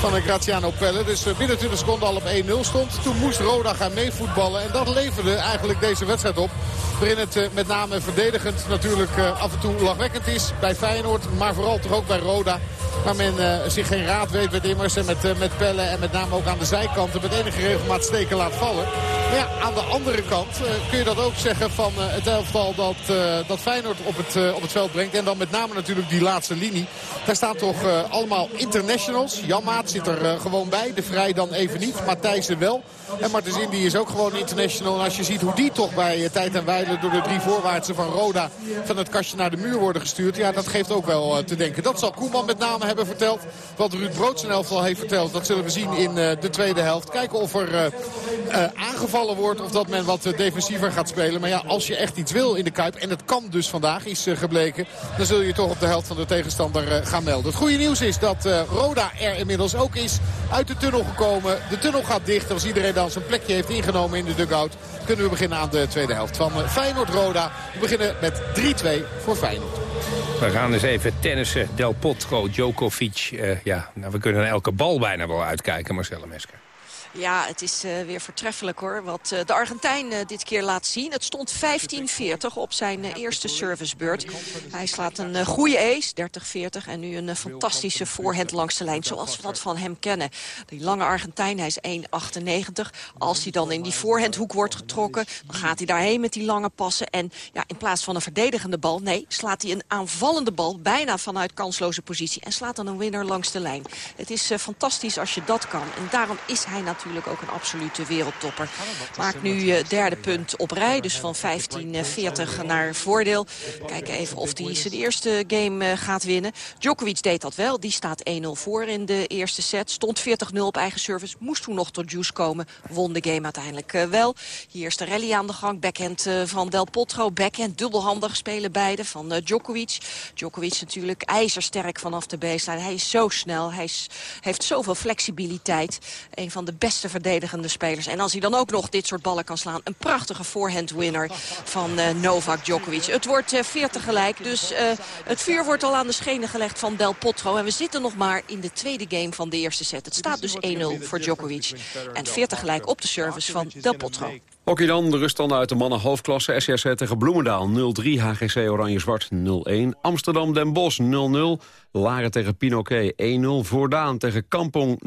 van Graziano Pelle. Dus binnen 20 seconden al op 1-0 stond. Toen moest Roda gaan meevoetballen. En dat leverde eigenlijk deze wedstrijd op. Waarin het met name verdedigend natuurlijk af en toe lachwekkend is bij Feyenoord. Maar vooral toch ook bij Roda. Waar men zich geen raad weet met Immers en met, eh, met Pelle. En met name ook aan de zijkanten met enige regelmaat steken laat vallen. Ja, aan de andere kant eh, kun je dat ook zeggen van eh, het elftal dat, eh, dat Feyenoord op het, op het veld brengt. En dan met name natuurlijk die laatste linie. Daar staan toch allemaal internationals. Jan Maat zit er gewoon bij. De Vrij dan even niet. Matthijssen wel. En Martens Indy is ook gewoon international. En als je ziet hoe die toch bij tijd en wijle door de drie voorwaartsen van Roda van het kastje naar de muur worden gestuurd. Ja, dat geeft ook wel te denken. Dat zal Koeman met name hebben verteld. Wat Ruud Brood zijn elftal heeft verteld. Dat zullen we zien in de tweede helft. Kijken of er eh, Of dat men wat eh, defensiever gaat spelen. Maar ja, als je echt iets wil in de Kuip. En het kan dus vandaag, is eh, gebleken. Dan zul je toch op de helft van de tegenstander eh, gaan melden. Het goede nieuws is dat Roda er inmiddels ook is. Uit de tunnel gekomen. De tunnel gaat dicht. Als iedereen dan zijn plekje heeft ingenomen in de dugout. Kunnen we beginnen aan de tweede helft van Feyenoord-Roda. We beginnen met 3-2 voor Feyenoord. We gaan eens even tennissen. Del Potro, Djokovic. Ja, nou, we kunnen elke bal bijna wel uitkijken, Marcella Mesker. Ja, het is eh, weer vertreffelijk hoor. Wat eh, de Argentijn eh, dit keer laat zien. Het stond 15-40 op zijn eerste servicebeurt. Hij slaat een goede ace, 30-40. En nu een fantastische voorhand langs de lijn. Zoals we dat van hem kennen. Die lange Argentijn, hij is 1,98. Als hij dan in die voorhandhoek wordt getrokken... dan gaat hij daarheen met die lange passen. En ja, in plaats van een verdedigende bal... nee, slaat hij een aanvallende bal bijna vanuit kansloze positie. En slaat dan een winner langs de lijn. Het is fantastisch als je dat kan. En daarom is hij natuurlijk ook een absolute wereldtopper. Maakt nu eh, derde punt op rij. Dus van 15-40 naar voordeel. Kijken even of hij zijn eerste game eh, gaat winnen. Djokovic deed dat wel. Die staat 1-0 voor in de eerste set. Stond 40-0 op eigen service. Moest toen nog tot juice komen. Won de game uiteindelijk eh, wel. Hier is de rally aan de gang. Backhand eh, van Del Potro. Backhand dubbelhandig spelen beide van eh, Djokovic. Djokovic natuurlijk ijzersterk vanaf de baseline. Hij is zo snel. Hij is, heeft zoveel flexibiliteit. Een van de beste verdedigende spelers. En als hij dan ook nog dit soort ballen kan slaan. Een prachtige forehand winner van eh, Novak Djokovic. Het wordt eh, 40 gelijk. Dus eh, het vuur wordt al aan de schenen gelegd van Del Potro. En we zitten nog maar in de tweede game van de eerste set. Het staat dus 1-0 voor Djokovic. En 40 gelijk op de service van Del Potro. Hockey dan, de ruststanden uit de mannen hoofdklasse. SCS tegen Bloemendaal 0-3, HGC Oranje-Zwart 0-1. Amsterdam Den Bosch 0-0. Laren tegen Pinoquet 1-0. Voordaan tegen Kampong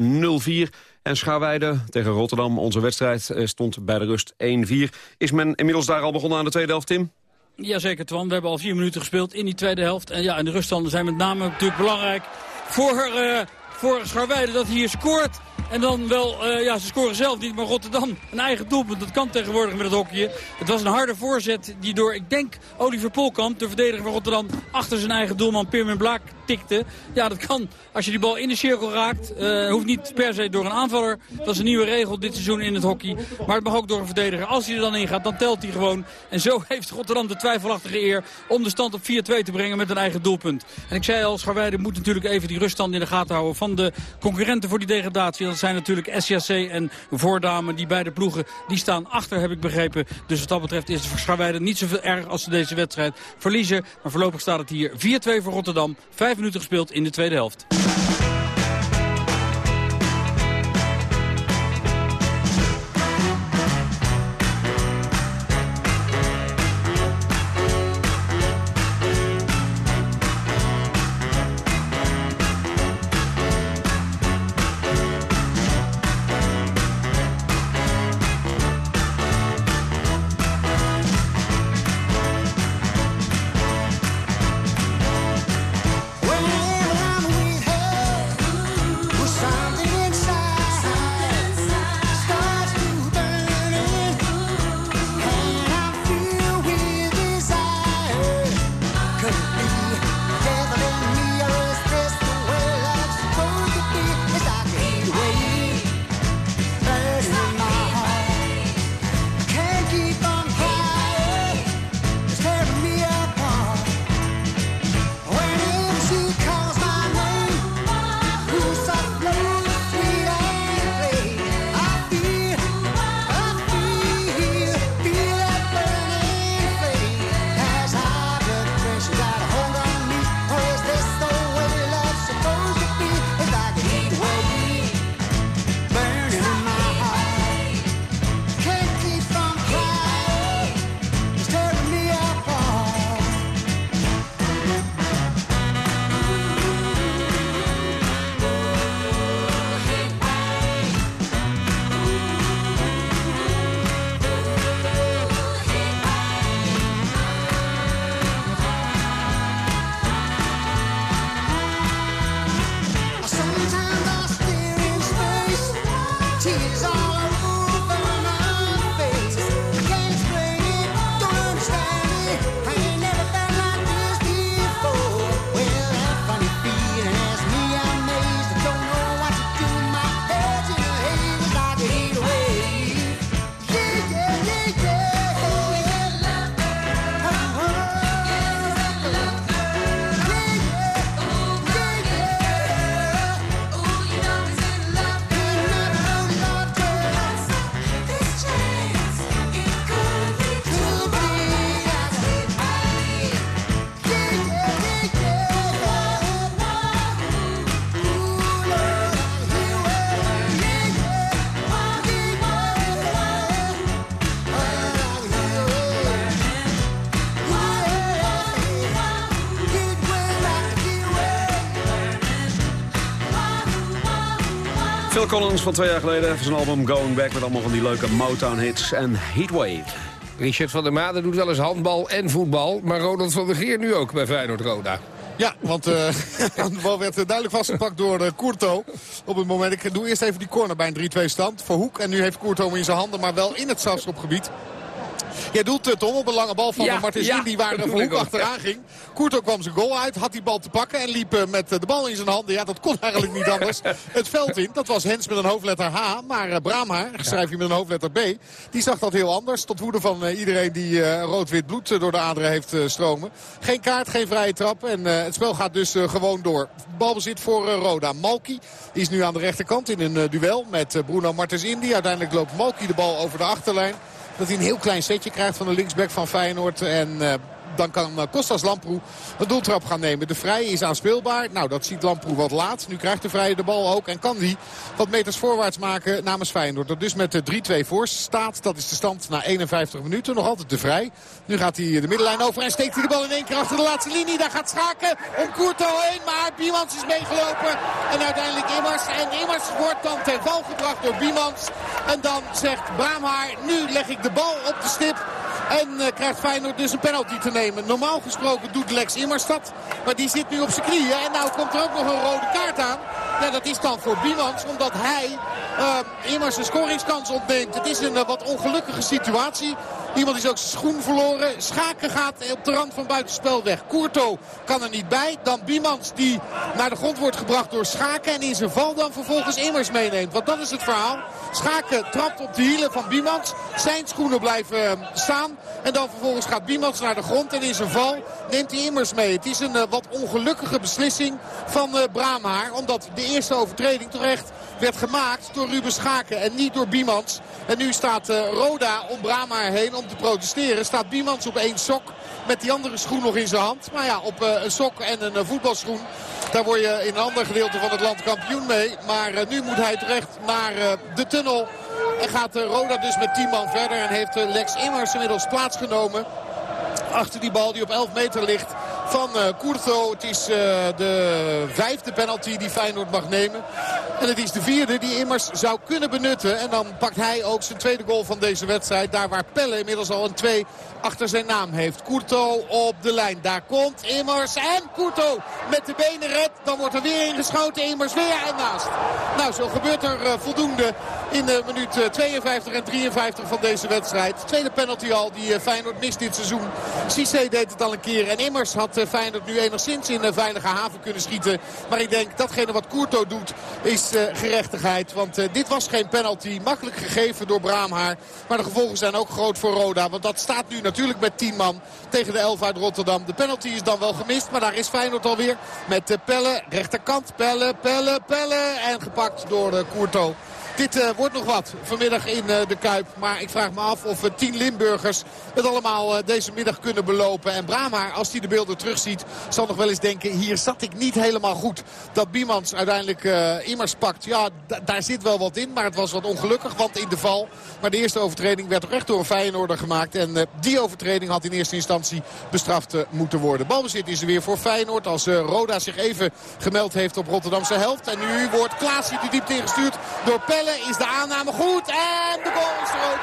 0-4. En Schaarweide tegen Rotterdam, onze wedstrijd, eh, stond bij de rust 1-4. Is men inmiddels daar al begonnen aan de tweede helft, Tim? Jazeker, Twan. We hebben al vier minuten gespeeld in die tweede helft. En ja, en de ruststanden zijn met name natuurlijk belangrijk voor, eh voor Scharweide dat hij hier scoort. En dan wel, eh, ja, ze scoren zelf niet, maar Rotterdam een eigen doelpunt. Dat kan tegenwoordig met het hockey. Het was een harde voorzet die door, ik denk, Oliver Polkamp, de verdediger van Rotterdam, achter zijn eigen doelman Pirmin Blaak tikte. Ja, dat kan als je die bal in de cirkel raakt. Eh, hoeft niet per se door een aanvaller. Dat is een nieuwe regel dit seizoen in het hockey. Maar het mag ook door een verdediger. Als hij er dan in gaat, dan telt hij gewoon. En zo heeft Rotterdam de twijfelachtige eer om de stand op 4-2 te brengen met een eigen doelpunt. En ik zei al, Scharweide moet natuurlijk even die ruststand in de gaten houden van de concurrenten voor die degradatie. Dat zijn natuurlijk SCAC en Voordame. Die beide ploegen, die staan achter, heb ik begrepen. Dus wat dat betreft is het voor niet zo erg als ze deze wedstrijd verliezen. Maar voorlopig staat het hier 4-2 voor Rotterdam. Vijf minuten gespeeld in de tweede helft. Van twee jaar geleden. Van zijn album Going Back met allemaal van die leuke Motown-hits en Heatwave. Richard van der Made doet wel eens handbal en voetbal. Maar Ronald van der Geer nu ook bij Feyenoord-Roda. Ja, want eh, de bal werd eh, duidelijk vastgepakt door uh, Courto. Op het moment, ik doe eerst even die corner bij een 3-2 stand voor Hoek. En nu heeft Courto hem in zijn handen, maar wel in het strafschopgebied. Jij doet het Tom op een lange bal van Ja, ja, Martens ja, Indy waar de Hoek achteraan ging. Courto kwam zijn goal uit, had die bal te pakken en liep eh, met eh, de bal in zijn handen. Ja, dat kon eigenlijk niet anders. Het veld in, dat was Hens met een hoofdletter H. Maar Braamhaar, schrijf je met een hoofdletter B, die zag dat heel anders. Tot woede van eh, iedereen die eh, rood-wit bloed eh, door de aderen heeft eh, stromen. Geen kaart, geen vrije trap en eh, het spel gaat dus eh, gewoon door. Balbezit voor eh, Roda. Malki is nu aan de rechterkant in een eh, duel met eh, Bruno Martens Indy. Uiteindelijk loopt Malki de bal over de achterlijn. Dat hij een heel klein setje krijgt van de linksback van Feyenoord. En uh, dan kan uh, Kostas Lamproe een doeltrap gaan nemen. De Vrije is aanspeelbaar. Nou, dat ziet Lamproe wat laat. Nu krijgt de Vrije de bal ook. En kan die wat meters voorwaarts maken namens Feyenoord. Dat dus met de 3-2 voor staat. Dat is de stand na 51 minuten. Nog altijd de Vrij. Nu gaat hij de middenlijn over en steekt hij de bal in één keer achter de laatste linie. Daar gaat Schaken om Courto heen. Maar Biemans is meegelopen. En uiteindelijk Immers. En Immers wordt dan ten val gebracht door Biemans. En dan zegt Braamhaar, nu leg ik de bal op de stip. En uh, krijgt Feyenoord dus een penalty te nemen. Normaal gesproken doet Lex Immers dat. Maar die zit nu op zijn knieën. En nou komt er ook nog een rode kaart aan. Ja, dat is dan voor Biemans. Omdat hij uh, Immers een scoringskans ontneemt. Het is een uh, wat ongelukkige situatie. Iemand is ook zijn schoen verloren. Schaken gaat op de rand van buitenspel weg. Courto kan er niet bij. Dan Biemans die naar de grond wordt gebracht door Schaken. En in zijn val dan vervolgens Immers meeneemt. Want dat is het verhaal. Schaken trapt op de hielen van Biemans. Zijn schoenen blijven staan. En dan vervolgens gaat Biemans naar de grond. En in zijn val neemt hij Immers mee. Het is een uh, wat ongelukkige beslissing van uh, Braamhaar. Omdat de eerste overtreding terecht werd gemaakt door Ruben Schaken en niet door Biemans. En nu staat uh, Roda om Braamhaar heen om te protesteren. Staat Biemans op één sok met die andere schoen nog in zijn hand. Maar ja, op uh, een sok en een uh, voetbalschoen. Daar word je in een ander gedeelte van het land kampioen mee. Maar nu moet hij terecht naar de tunnel. En gaat Roda dus met 10 man verder. En heeft Lex Immers inmiddels plaatsgenomen. Achter die bal die op 11 meter ligt van Courto. Het is uh, de vijfde penalty die Feyenoord mag nemen. En het is de vierde die Immers zou kunnen benutten. En dan pakt hij ook zijn tweede goal van deze wedstrijd. Daar waar Pelle inmiddels al een 2 achter zijn naam heeft. Courto op de lijn. Daar komt Immers. En Courto met de benen redt. Dan wordt er weer ingeschoten. Immers weer en naast. Nou, zo gebeurt er uh, voldoende in de minuut 52 en 53 van deze wedstrijd. Tweede penalty al die Feyenoord mist dit seizoen. Cissé deed het al een keer. En Immers had Feyenoord nu enigszins in een veilige haven kunnen schieten. Maar ik denk datgene wat Courto doet is uh, gerechtigheid. Want dit was geen penalty. Makkelijk gegeven door Braamhaar. Maar de gevolgen zijn ook groot voor Roda. Want dat staat nu natuurlijk met 10 man tegen de 11 uit Rotterdam. De penalty is dan wel gemist. Maar daar is Feyenoord alweer met uh, Pelle. Rechterkant. Pelle, Pelle, Pelle. En gepakt door Courto. Dit uh, wordt nog wat vanmiddag in uh, de Kuip. Maar ik vraag me af of uh, tien Limburgers het allemaal deze middag kunnen belopen. En Brahma, als hij de beelden terugziet, zal nog wel eens denken... hier zat ik niet helemaal goed. Dat Biemans uiteindelijk immers pakt. Ja, daar zit wel wat in. Maar het was wat ongelukkig, want in de val. Maar de eerste overtreding werd toch echt door een Feyenoorder gemaakt. En die overtreding had in eerste instantie bestraft moeten worden. Balbezit is er weer voor Feyenoord. Als Roda zich even gemeld heeft op Rotterdamse helft. En nu wordt Klaas de diepte ingestuurd door Is de aanname goed. En de goal is er ook.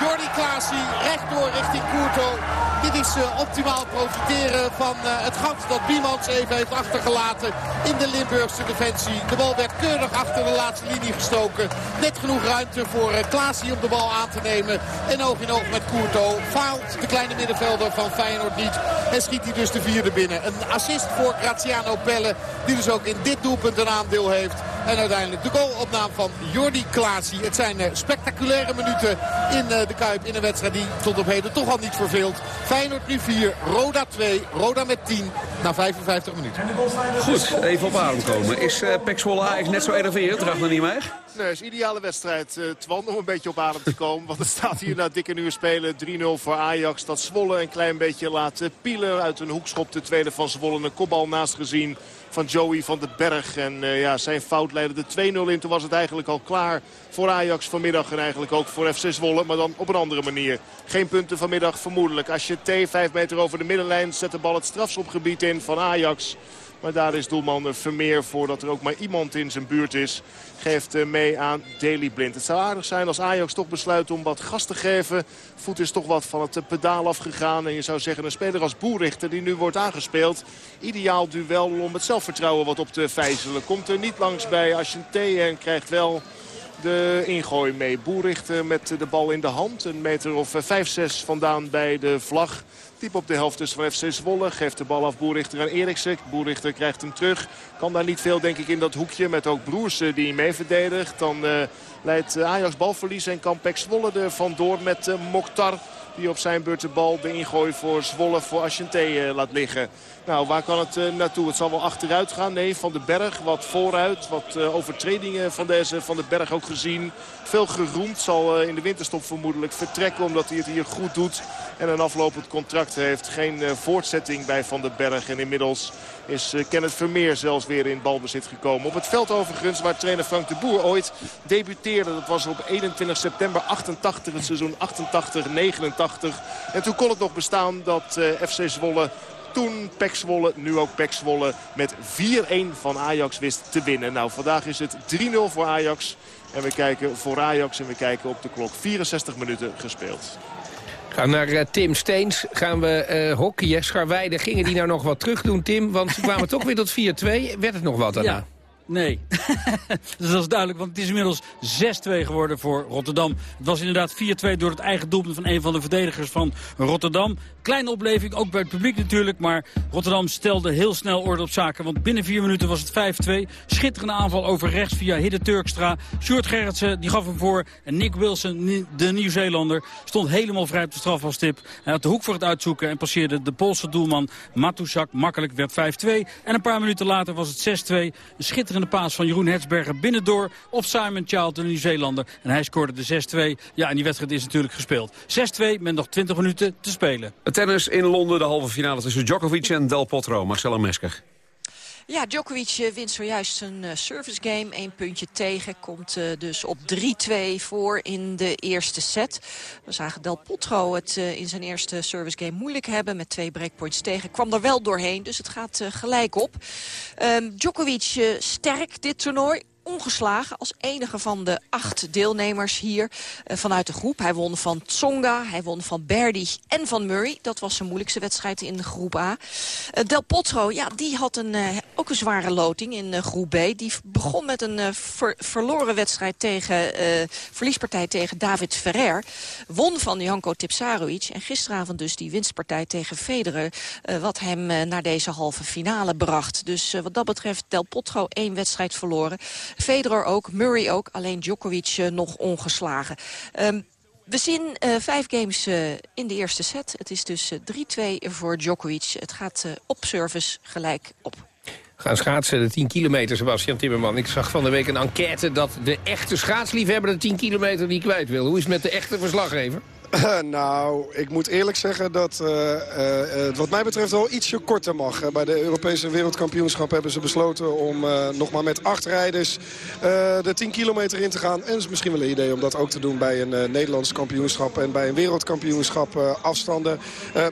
Jordi Klaasie rechtdoor richting Courto. Dit is uh, optimaal profiteren van uh, het gat dat Biemans even heeft achtergelaten in de Limburgse defensie. De bal werd keurig achter de laatste linie gestoken. Net genoeg ruimte voor uh, Klaasie om de bal aan te nemen. En oog in oog met Courto. Faalt de kleine middenvelder van Feyenoord niet. En schiet hij dus de vierde binnen. Een assist voor Graziano Pelle. Die dus ook in dit doelpunt een aandeel heeft. En uiteindelijk de goal op naam van Jordi Klaasie. Het zijn spectaculaire minuten in de Kuip. In een wedstrijd die tot op heden toch al niet verveelt. Feyenoord nu 4, Roda 2, Roda met 10 na 55 minuten. Goed, even op adem komen. Is uh, Pek Ajax net zo enerverend? Draag nog niet mee? Nee, is een ideale wedstrijd, uh, Twan, om een beetje op adem te komen. Want er staat hier na dikke uur spelen 3-0 voor Ajax. Dat Zwolle een klein beetje laat pielen uit een hoekschop. De tweede van Zwolle, een kopbal naast gezien van Joey van den Berg. En uh, ja, zijn fout leidde de 2-0 in. Toen was het eigenlijk al klaar voor Ajax vanmiddag. En eigenlijk ook voor FC Zwolle. Maar dan op een andere manier. Geen punten vanmiddag vermoedelijk. Als je T 5 meter over de middenlijn zet de bal het strafschopgebied in van Ajax. Maar daar is doelman Vermeer voordat er ook maar iemand in zijn buurt is. Geeft eh, mee aan Daley Blind. Het zou aardig zijn als Ajax toch besluit om wat gas te geven. Voet is toch wat van het eh, pedaal afgegaan. En je zou zeggen een speler als Boerichter die nu wordt aangespeeld. Ideaal duel om het zelfvertrouwen wat op te vijzelen. Komt er niet langs bij Aschente en krijgt wel de ingooi mee. Boerichter met de bal in de hand. Een meter of 5-6 vandaan bij de vlag. Diep op de helft dus van FC Zwolle. Geeft de bal af Boerichter aan Eriksen. Boerichter krijgt hem terug. Kan daar niet veel denk ik in dat hoekje. Met ook Broers eh, die mee verdedigt. Dan uh, leidt eh, Ajax balverlies en kan Pek Zwolle er vandoor met uh, Mokhtar. Die op zijn beurt de bal de ingooi voor Zwolle voor Aschente laat liggen. Nou, waar kan het uh, naartoe? Het zal wel achteruit gaan. Nee, Van den Berg wat vooruit. Wat uh, overtredingen van deze Van den Berg ook gezien. Veel geroemd. Zal uh, in de winterstop vermoedelijk vertrekken. Omdat hij het hier goed doet. En een aflopend contract heeft. Geen voortzetting bij Van den Berg. En inmiddels is Kenneth Vermeer zelfs weer in balbezit gekomen. Op het veld overigens waar trainer Frank de Boer ooit debuteerde. Dat was op 21 september 88. Het seizoen 88-89. En toen kon het nog bestaan dat FC Zwolle toen Pek Zwolle, nu ook Pek Zwolle met 4-1 van Ajax wist te winnen. Nou, vandaag is het 3-0 voor Ajax. En we kijken voor Ajax en we kijken op de klok. 64 minuten gespeeld. Gaan naar uh, Tim Steens. Gaan we uh, hockeyen. Scharweide, gingen die nou nog wat terug doen, Tim? Want ze kwamen toch weer tot 4-2. Werd het nog wat daarna? Ja. Nee, dat is duidelijk, want het is inmiddels 6-2 geworden voor Rotterdam. Het was inderdaad 4-2 door het eigen doelpunt van een van de verdedigers van Rotterdam. Kleine opleving, ook bij het publiek natuurlijk, maar Rotterdam stelde heel snel orde op zaken. Want binnen vier minuten was het 5-2. Schitterende aanval over rechts via Hidde Turkstra. Sjoerd Gerritsen, die gaf hem voor. En Nick Wilson, de Nieuw-Zeelander, stond helemaal vrij op de strafvalstip. Hij had de hoek voor het uitzoeken en passeerde de Poolse doelman Matusak makkelijk, werd 5-2. En een paar minuten later was het 6-2. Een schitterende de paas van Jeroen Hetsberger binnendoor op Simon Child, de Nieuw-Zeelander. En hij scoorde de 6-2. Ja, en die wedstrijd is natuurlijk gespeeld. 6-2 met nog 20 minuten te spelen. Tennis in Londen, de halve finale tussen Djokovic en Del Potro. Marcelo Mesker. Ja, Djokovic wint zojuist een uh, service game. Eén puntje tegen. Komt uh, dus op 3-2 voor in de eerste set. We zagen Del Potro het in zijn eerste service game moeilijk hebben. Met twee breakpoints tegen. Kwam er wel doorheen, dus het gaat gelijk op. Um, Djokovic sterk dit toernooi ongeslagen als enige van de acht deelnemers hier uh, vanuit de groep. Hij won van Tsonga, hij won van Berdy en van Murray. Dat was zijn moeilijkste wedstrijd in de groep A. Uh, Del Potro, ja, die had een, uh, ook een zware loting in groep B. Die begon met een ver verloren wedstrijd tegen, verliespartij tegen David Ferrer. Won van Janko Tipsarovic. En gisteravond dus die winstpartij tegen Federer. wat hem naar deze halve finale bracht. Dus wat dat betreft Del Potro één wedstrijd verloren. Federer ook, Murray ook, alleen Djokovic uh, nog ongeslagen. Um, we zien uh, vijf games uh, in de eerste set. Het is dus 3-2 voor Djokovic. Het gaat op service gelijk op. Gaan schaatsen, de 10 kilometer, Sebastian Timmerman. Ik zag van de week een enquête dat de echte schaatsliefhebber de 10 kilometer niet kwijt wil. Hoe is het met de echte verslaggever? nou, ik moet eerlijk zeggen dat uh, wat mij betreft wel ietsje korter mag. Bij de Europese wereldkampioenschap hebben ze besloten om uh, nog maar met acht rijders de 10 kilometer in te gaan. En is misschien wel een idee om dat ook te doen bij een Nederlands kampioenschap en bij een wereldkampioenschap afstanden.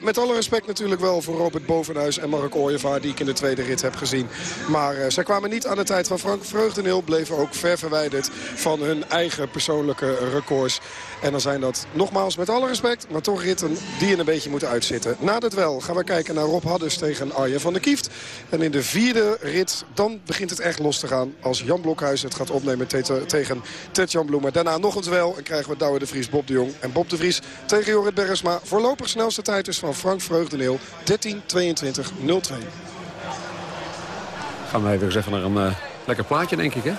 met alle respect natuurlijk wel voor Robert Bovenhuis en Mark Ooyevaar die ik in de tweede rit heb gezien. Maar zij kwamen niet aan de tijd van Frank Vreugdeneel, bleven ook ver verwijderd van hun eigen persoonlijke records. En dan zijn dat nogmaals met alle respect, maar toch ritten die een beetje moeten uitzitten. Na dat wel gaan we kijken naar Rob Hadders tegen Arjen van der Kieft. En in de vierde rit, dan begint het echt los te gaan als Jan Blokhuis het gaat opnemen te tegen Ted-Jan Bloemer. Daarna nog eens wel en krijgen we Douwe de Vries, Bob de Jong en Bob de Vries tegen Jorrit Bergsma. Voorlopig snelste tijd is van Frank Vreugdeneel 13.22.02. Gaan we even even naar een uh, lekker plaatje denk ik hè?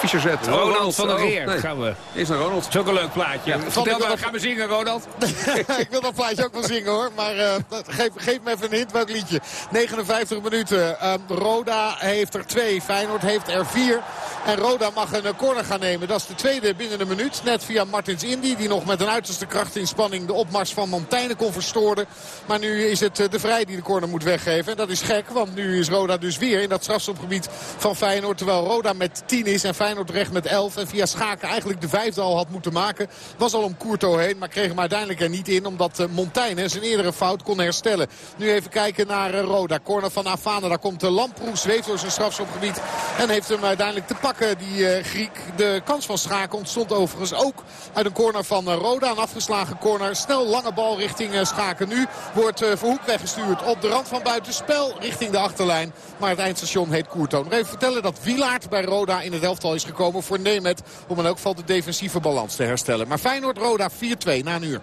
Fischer zet. Ronald, Ronald van der Geer oh, nee. gaan we. Eerst naar Ronald. Dat is ook een leuk plaatje. Ja, Vertel maar, gaan we zingen, Ronald? ik wil dat plaatje ook wel zingen, hoor. Maar uh, geef, geef me even een hint welk liedje. 59 minuten. Uh, Roda heeft er twee. Feyenoord heeft er vier. En Roda mag een corner gaan nemen. Dat is de tweede binnen een minuut. Net via Martins Indy. Die nog met een uiterste krachtinspanning de opmars van Montaigne kon verstoren. Maar nu is het de Vrij die de corner moet weggeven. En dat is gek. Want nu is Roda dus weer in dat strafstopgebied van Feyenoord. Terwijl Roda met 10 is en Feyenoord Feyenoord met 11. En via Schaken eigenlijk de vijfde al had moeten maken. Was al om Courto heen, maar kreeg hem uiteindelijk er niet in. Omdat uh, Montaigne zijn eerdere fout kon herstellen. Nu even kijken naar uh, Roda. Corner van Afana. Daar komt de Lamproef. Zweeft door zijn strafschopgebied. En heeft hem uiteindelijk te pakken, die Griek. De kans van Schaken ontstond overigens ook uit een corner van Roda. Een afgeslagen corner. Snel lange bal richting Schaken. Nu wordt Verhoek weggestuurd op de rand van buitenspel richting de achterlijn. Maar het eindstation heet Koerto. Nog even vertellen dat Wilaert bij Roda in het elftal is gekomen voor Nemet. Om in elk geval de defensieve balans te herstellen. Maar Feyenoord-Roda 4-2 na een uur.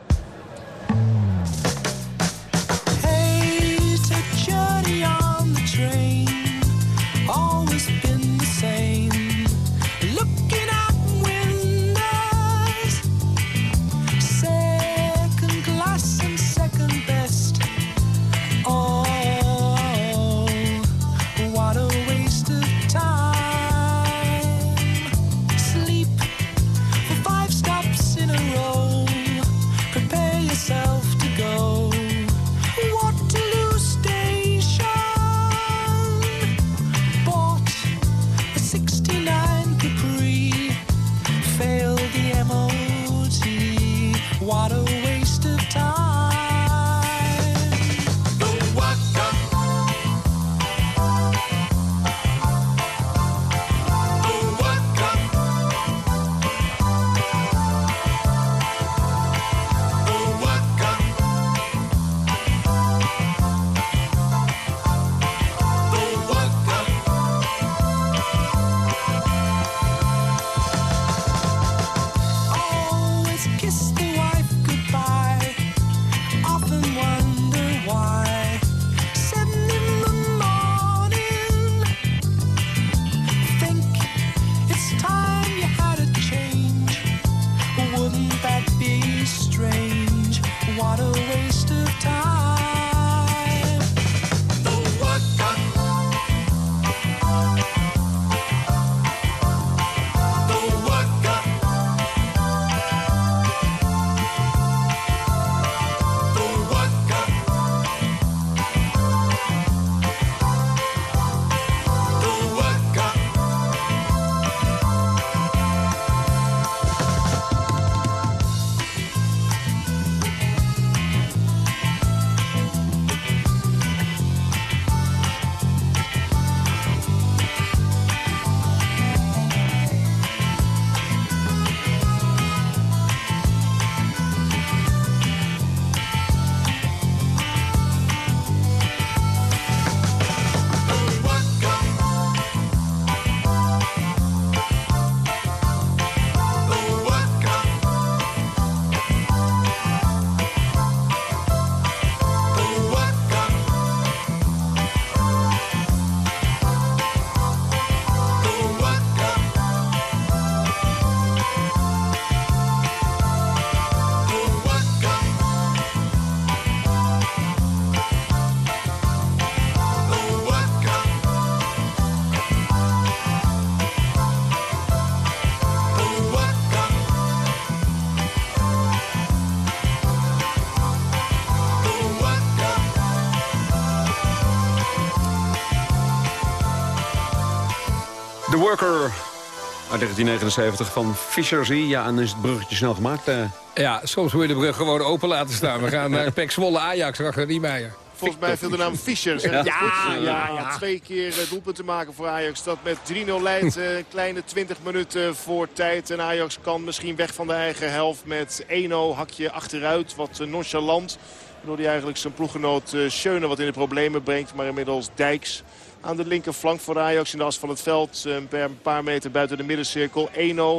Uit 1979 van Fischer Z. Ja, en dan is het bruggetje snel gemaakt. Uh. Ja, soms moet je de brug gewoon open laten staan. We gaan naar Pek Zwolle Ajax, achter die Meijer. Volgens mij viel de naam Fischer. Ja, ja, ja, ja. Twee keer doelpunten maken voor Ajax. Dat met 3-0 leidt. Een kleine 20 minuten voor tijd. En Ajax kan misschien weg van de eigen helft met 1-0. Hakje achteruit. Wat nonchalant. Waardoor hij eigenlijk zijn ploeggenoot Schöne wat in de problemen brengt. Maar inmiddels Dijks aan de linkerflank voor Ajax in de as van het veld. Een paar meter buiten de middencirkel.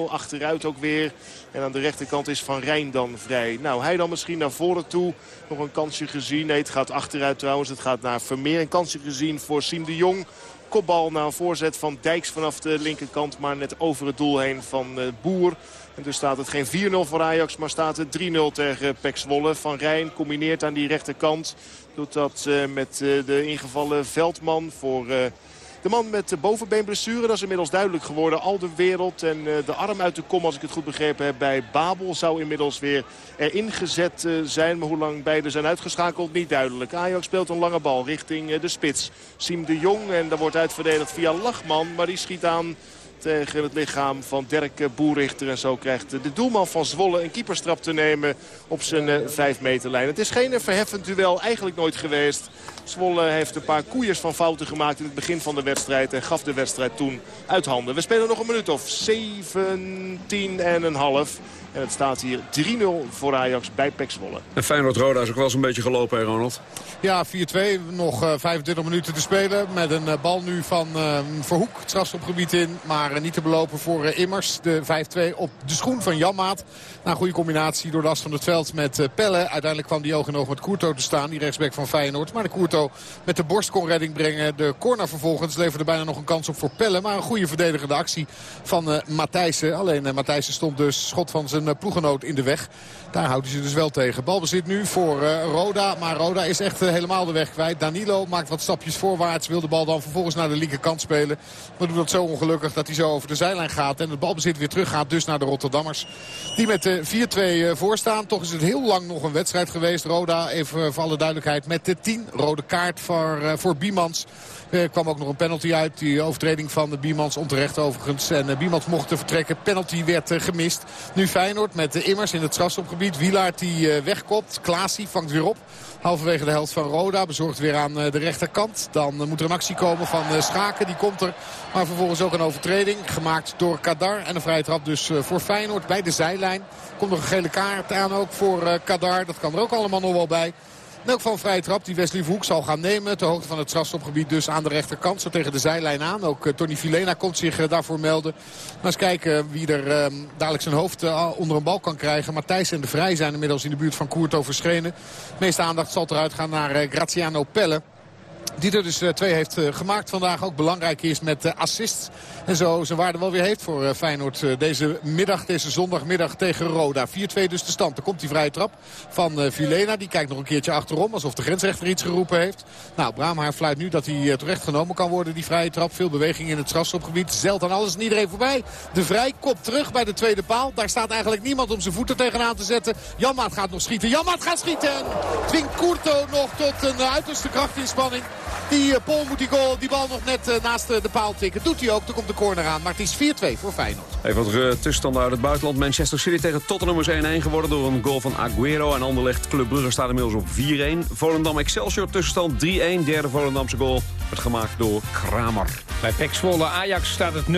1-0 achteruit ook weer. En aan de rechterkant is Van Rijn dan vrij. Nou, hij dan misschien naar voren toe. Nog een kansje gezien. Nee, het gaat achteruit trouwens. Het gaat naar Vermeer. Een kansje gezien voor Siem de Jong. Kopbal naar een voorzet van Dijks vanaf de linkerkant. Maar net over het doel heen van Boer. En dus staat het geen 4-0 voor Ajax, maar staat het 3-0 tegen Pek Zwolle. Van Rijn combineert aan die rechterkant. Doet dat uh, met uh, de ingevallen Veldman voor uh, de man met de bovenbeenblessure. Dat is inmiddels duidelijk geworden. Al de wereld en de arm uit de kom, als ik het goed begrepen heb, bij Babel zou inmiddels weer erin gezet zijn. Maar hoe lang beide zijn uitgeschakeld, niet duidelijk. Ajax speelt een lange bal richting de spits. Siem de Jong en daar wordt uitverdedigd via Lachman. Maar die schiet aan tegen het lichaam van Dirk Boerichter. En zo krijgt de doelman van Zwolle een keeperstrap te nemen op zijn 5 meterlijn. Het is geen verheffend duel, eigenlijk nooit geweest. Zwolle heeft een paar koeiers van fouten gemaakt in het begin van de wedstrijd. En gaf de wedstrijd toen uit handen. We spelen nog een minuut of 17 en een half. En het staat hier 3-0 voor Ajax bij Pek Zwolle. En Feyenoord-Roda is ook wel eens een beetje gelopen, hè, Ronald? Ja, 4-2. Nog eh, 25 minuten te spelen. Met een eh, bal nu van eh, Verhoek. Het strafschopgebied in. Maar eh, niet te belopen voor eh, Immers. De 5-2 op de schoen van Janmaat. Na een goede combinatie door de as van het veld met eh, Pelle. Uiteindelijk kwam die oog in oog met Courto te staan. Die rechtsback van Feyenoord. Maar de Courto met de borst kon redding brengen. De corner vervolgens leverde bijna nog een kans op voor Pelle. Maar een goede verdedigende actie van eh Matthijssen. Alleen eh, Matthijssen stond dus schot van zijn eh, ploegenoot in de weg. Daar houdt hij ze dus wel tegen. Balbezit nu voor eh, Roda. Maar Roda is echt eh, helemaal de weg kwijt. Danilo maakt wat stapjes voorwaarts. Wil de bal dan vervolgens naar de linkerkant spelen. Maar doet dat zo ongelukkig dat hij zo over de zijlijn gaat. En het balbezit weer terug gaat dus naar de Rotterdammers. Die met eh, 4-2 voorstaan. Toch is het heel lang nog een wedstrijd geweest. Roda, even voor alle duidelijkheid, met de 10. Rode kaart voor, voor Biemans. Er kwam ook nog een penalty uit. Die overtreding van de Biemans onterecht overigens. En Biemans mocht vertrekken. Penalty werd gemist. Nu Feyenoord met de Immers in het strafschopgebied. Wielaert die eh, wegkopt. Klaasie vangt weer op. Halverwege de helft van Roda. Bezorgt weer aan eh, de rechterkant. Dan eh, moet er een actie komen van Schaken. Die komt er. Maar vervolgens ook een overtreding. Gemaakt door Kadar. En een vrije trap dus voor Feyenoord bij de zijlijn. Komt nog een gele kaart aan ook voor Kadar. Dat kan er ook allemaal nog wel bij. In elk geval vrije trap die Wesley Verhoek zal gaan nemen. Ter hoogte van het strafstopgebied dus aan de rechterkant. Zo tegen de zijlijn aan. Ook eh, Tony Filena komt zich eh, daarvoor melden. Maar eens kijken wie er eh, dadelijk zijn hoofd eh, onder een bal kan krijgen. Matthijs en de Vrij zijn inmiddels in de buurt van Courto verschenen. De meeste aandacht zal eruit gaan naar Graziano Pelle. Die er dus eh, twee heeft eh, gemaakt vandaag. Ook belangrijk is met eh, assists. En zo zijn waarde wel weer heeft voor Feyenoord deze middag, deze zondagmiddag tegen Roda. 4-2 dus de stand. Dan komt die vrije trap van Vilena. Die kijkt nog een keertje achterom. Alsof de grensrechter iets geroepen heeft. Nou, Braamhaar fluit nu dat hij terecht genomen kan worden. Die vrije trap. Veel beweging in het strafschopgebied. Zelt aan alles en iedereen voorbij. De Vrij kop terug bij de tweede paal. Daar staat eigenlijk niemand om zijn voeten tegenaan te zetten. Janmaat gaat nog schieten. Janmaat gaat schieten. Courto nog tot een uiterste krachtinspanning. Die eh, Pol moet die, goal, die bal nog net eh, naast de paal tikken. Doet hij ook. Er komt de corner aan. Maar het is 4-2 voor Feyenoord. Even wat tussenstanden uit het buitenland. Manchester City tegen Tottenham is 1-1 geworden door een goal van Aguero. En Anderlecht Club Brugge staat inmiddels op 4-1. Volendam Excelsior tussenstand 3-1. Derde Volendamse goal werd gemaakt door Kramer. Bij PEC Zwolle Ajax staat het 0-3.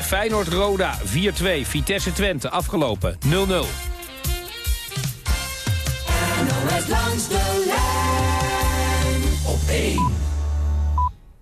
Feyenoord Roda 4-2. Vitesse Twente afgelopen 0-0. NOS langs de Hey.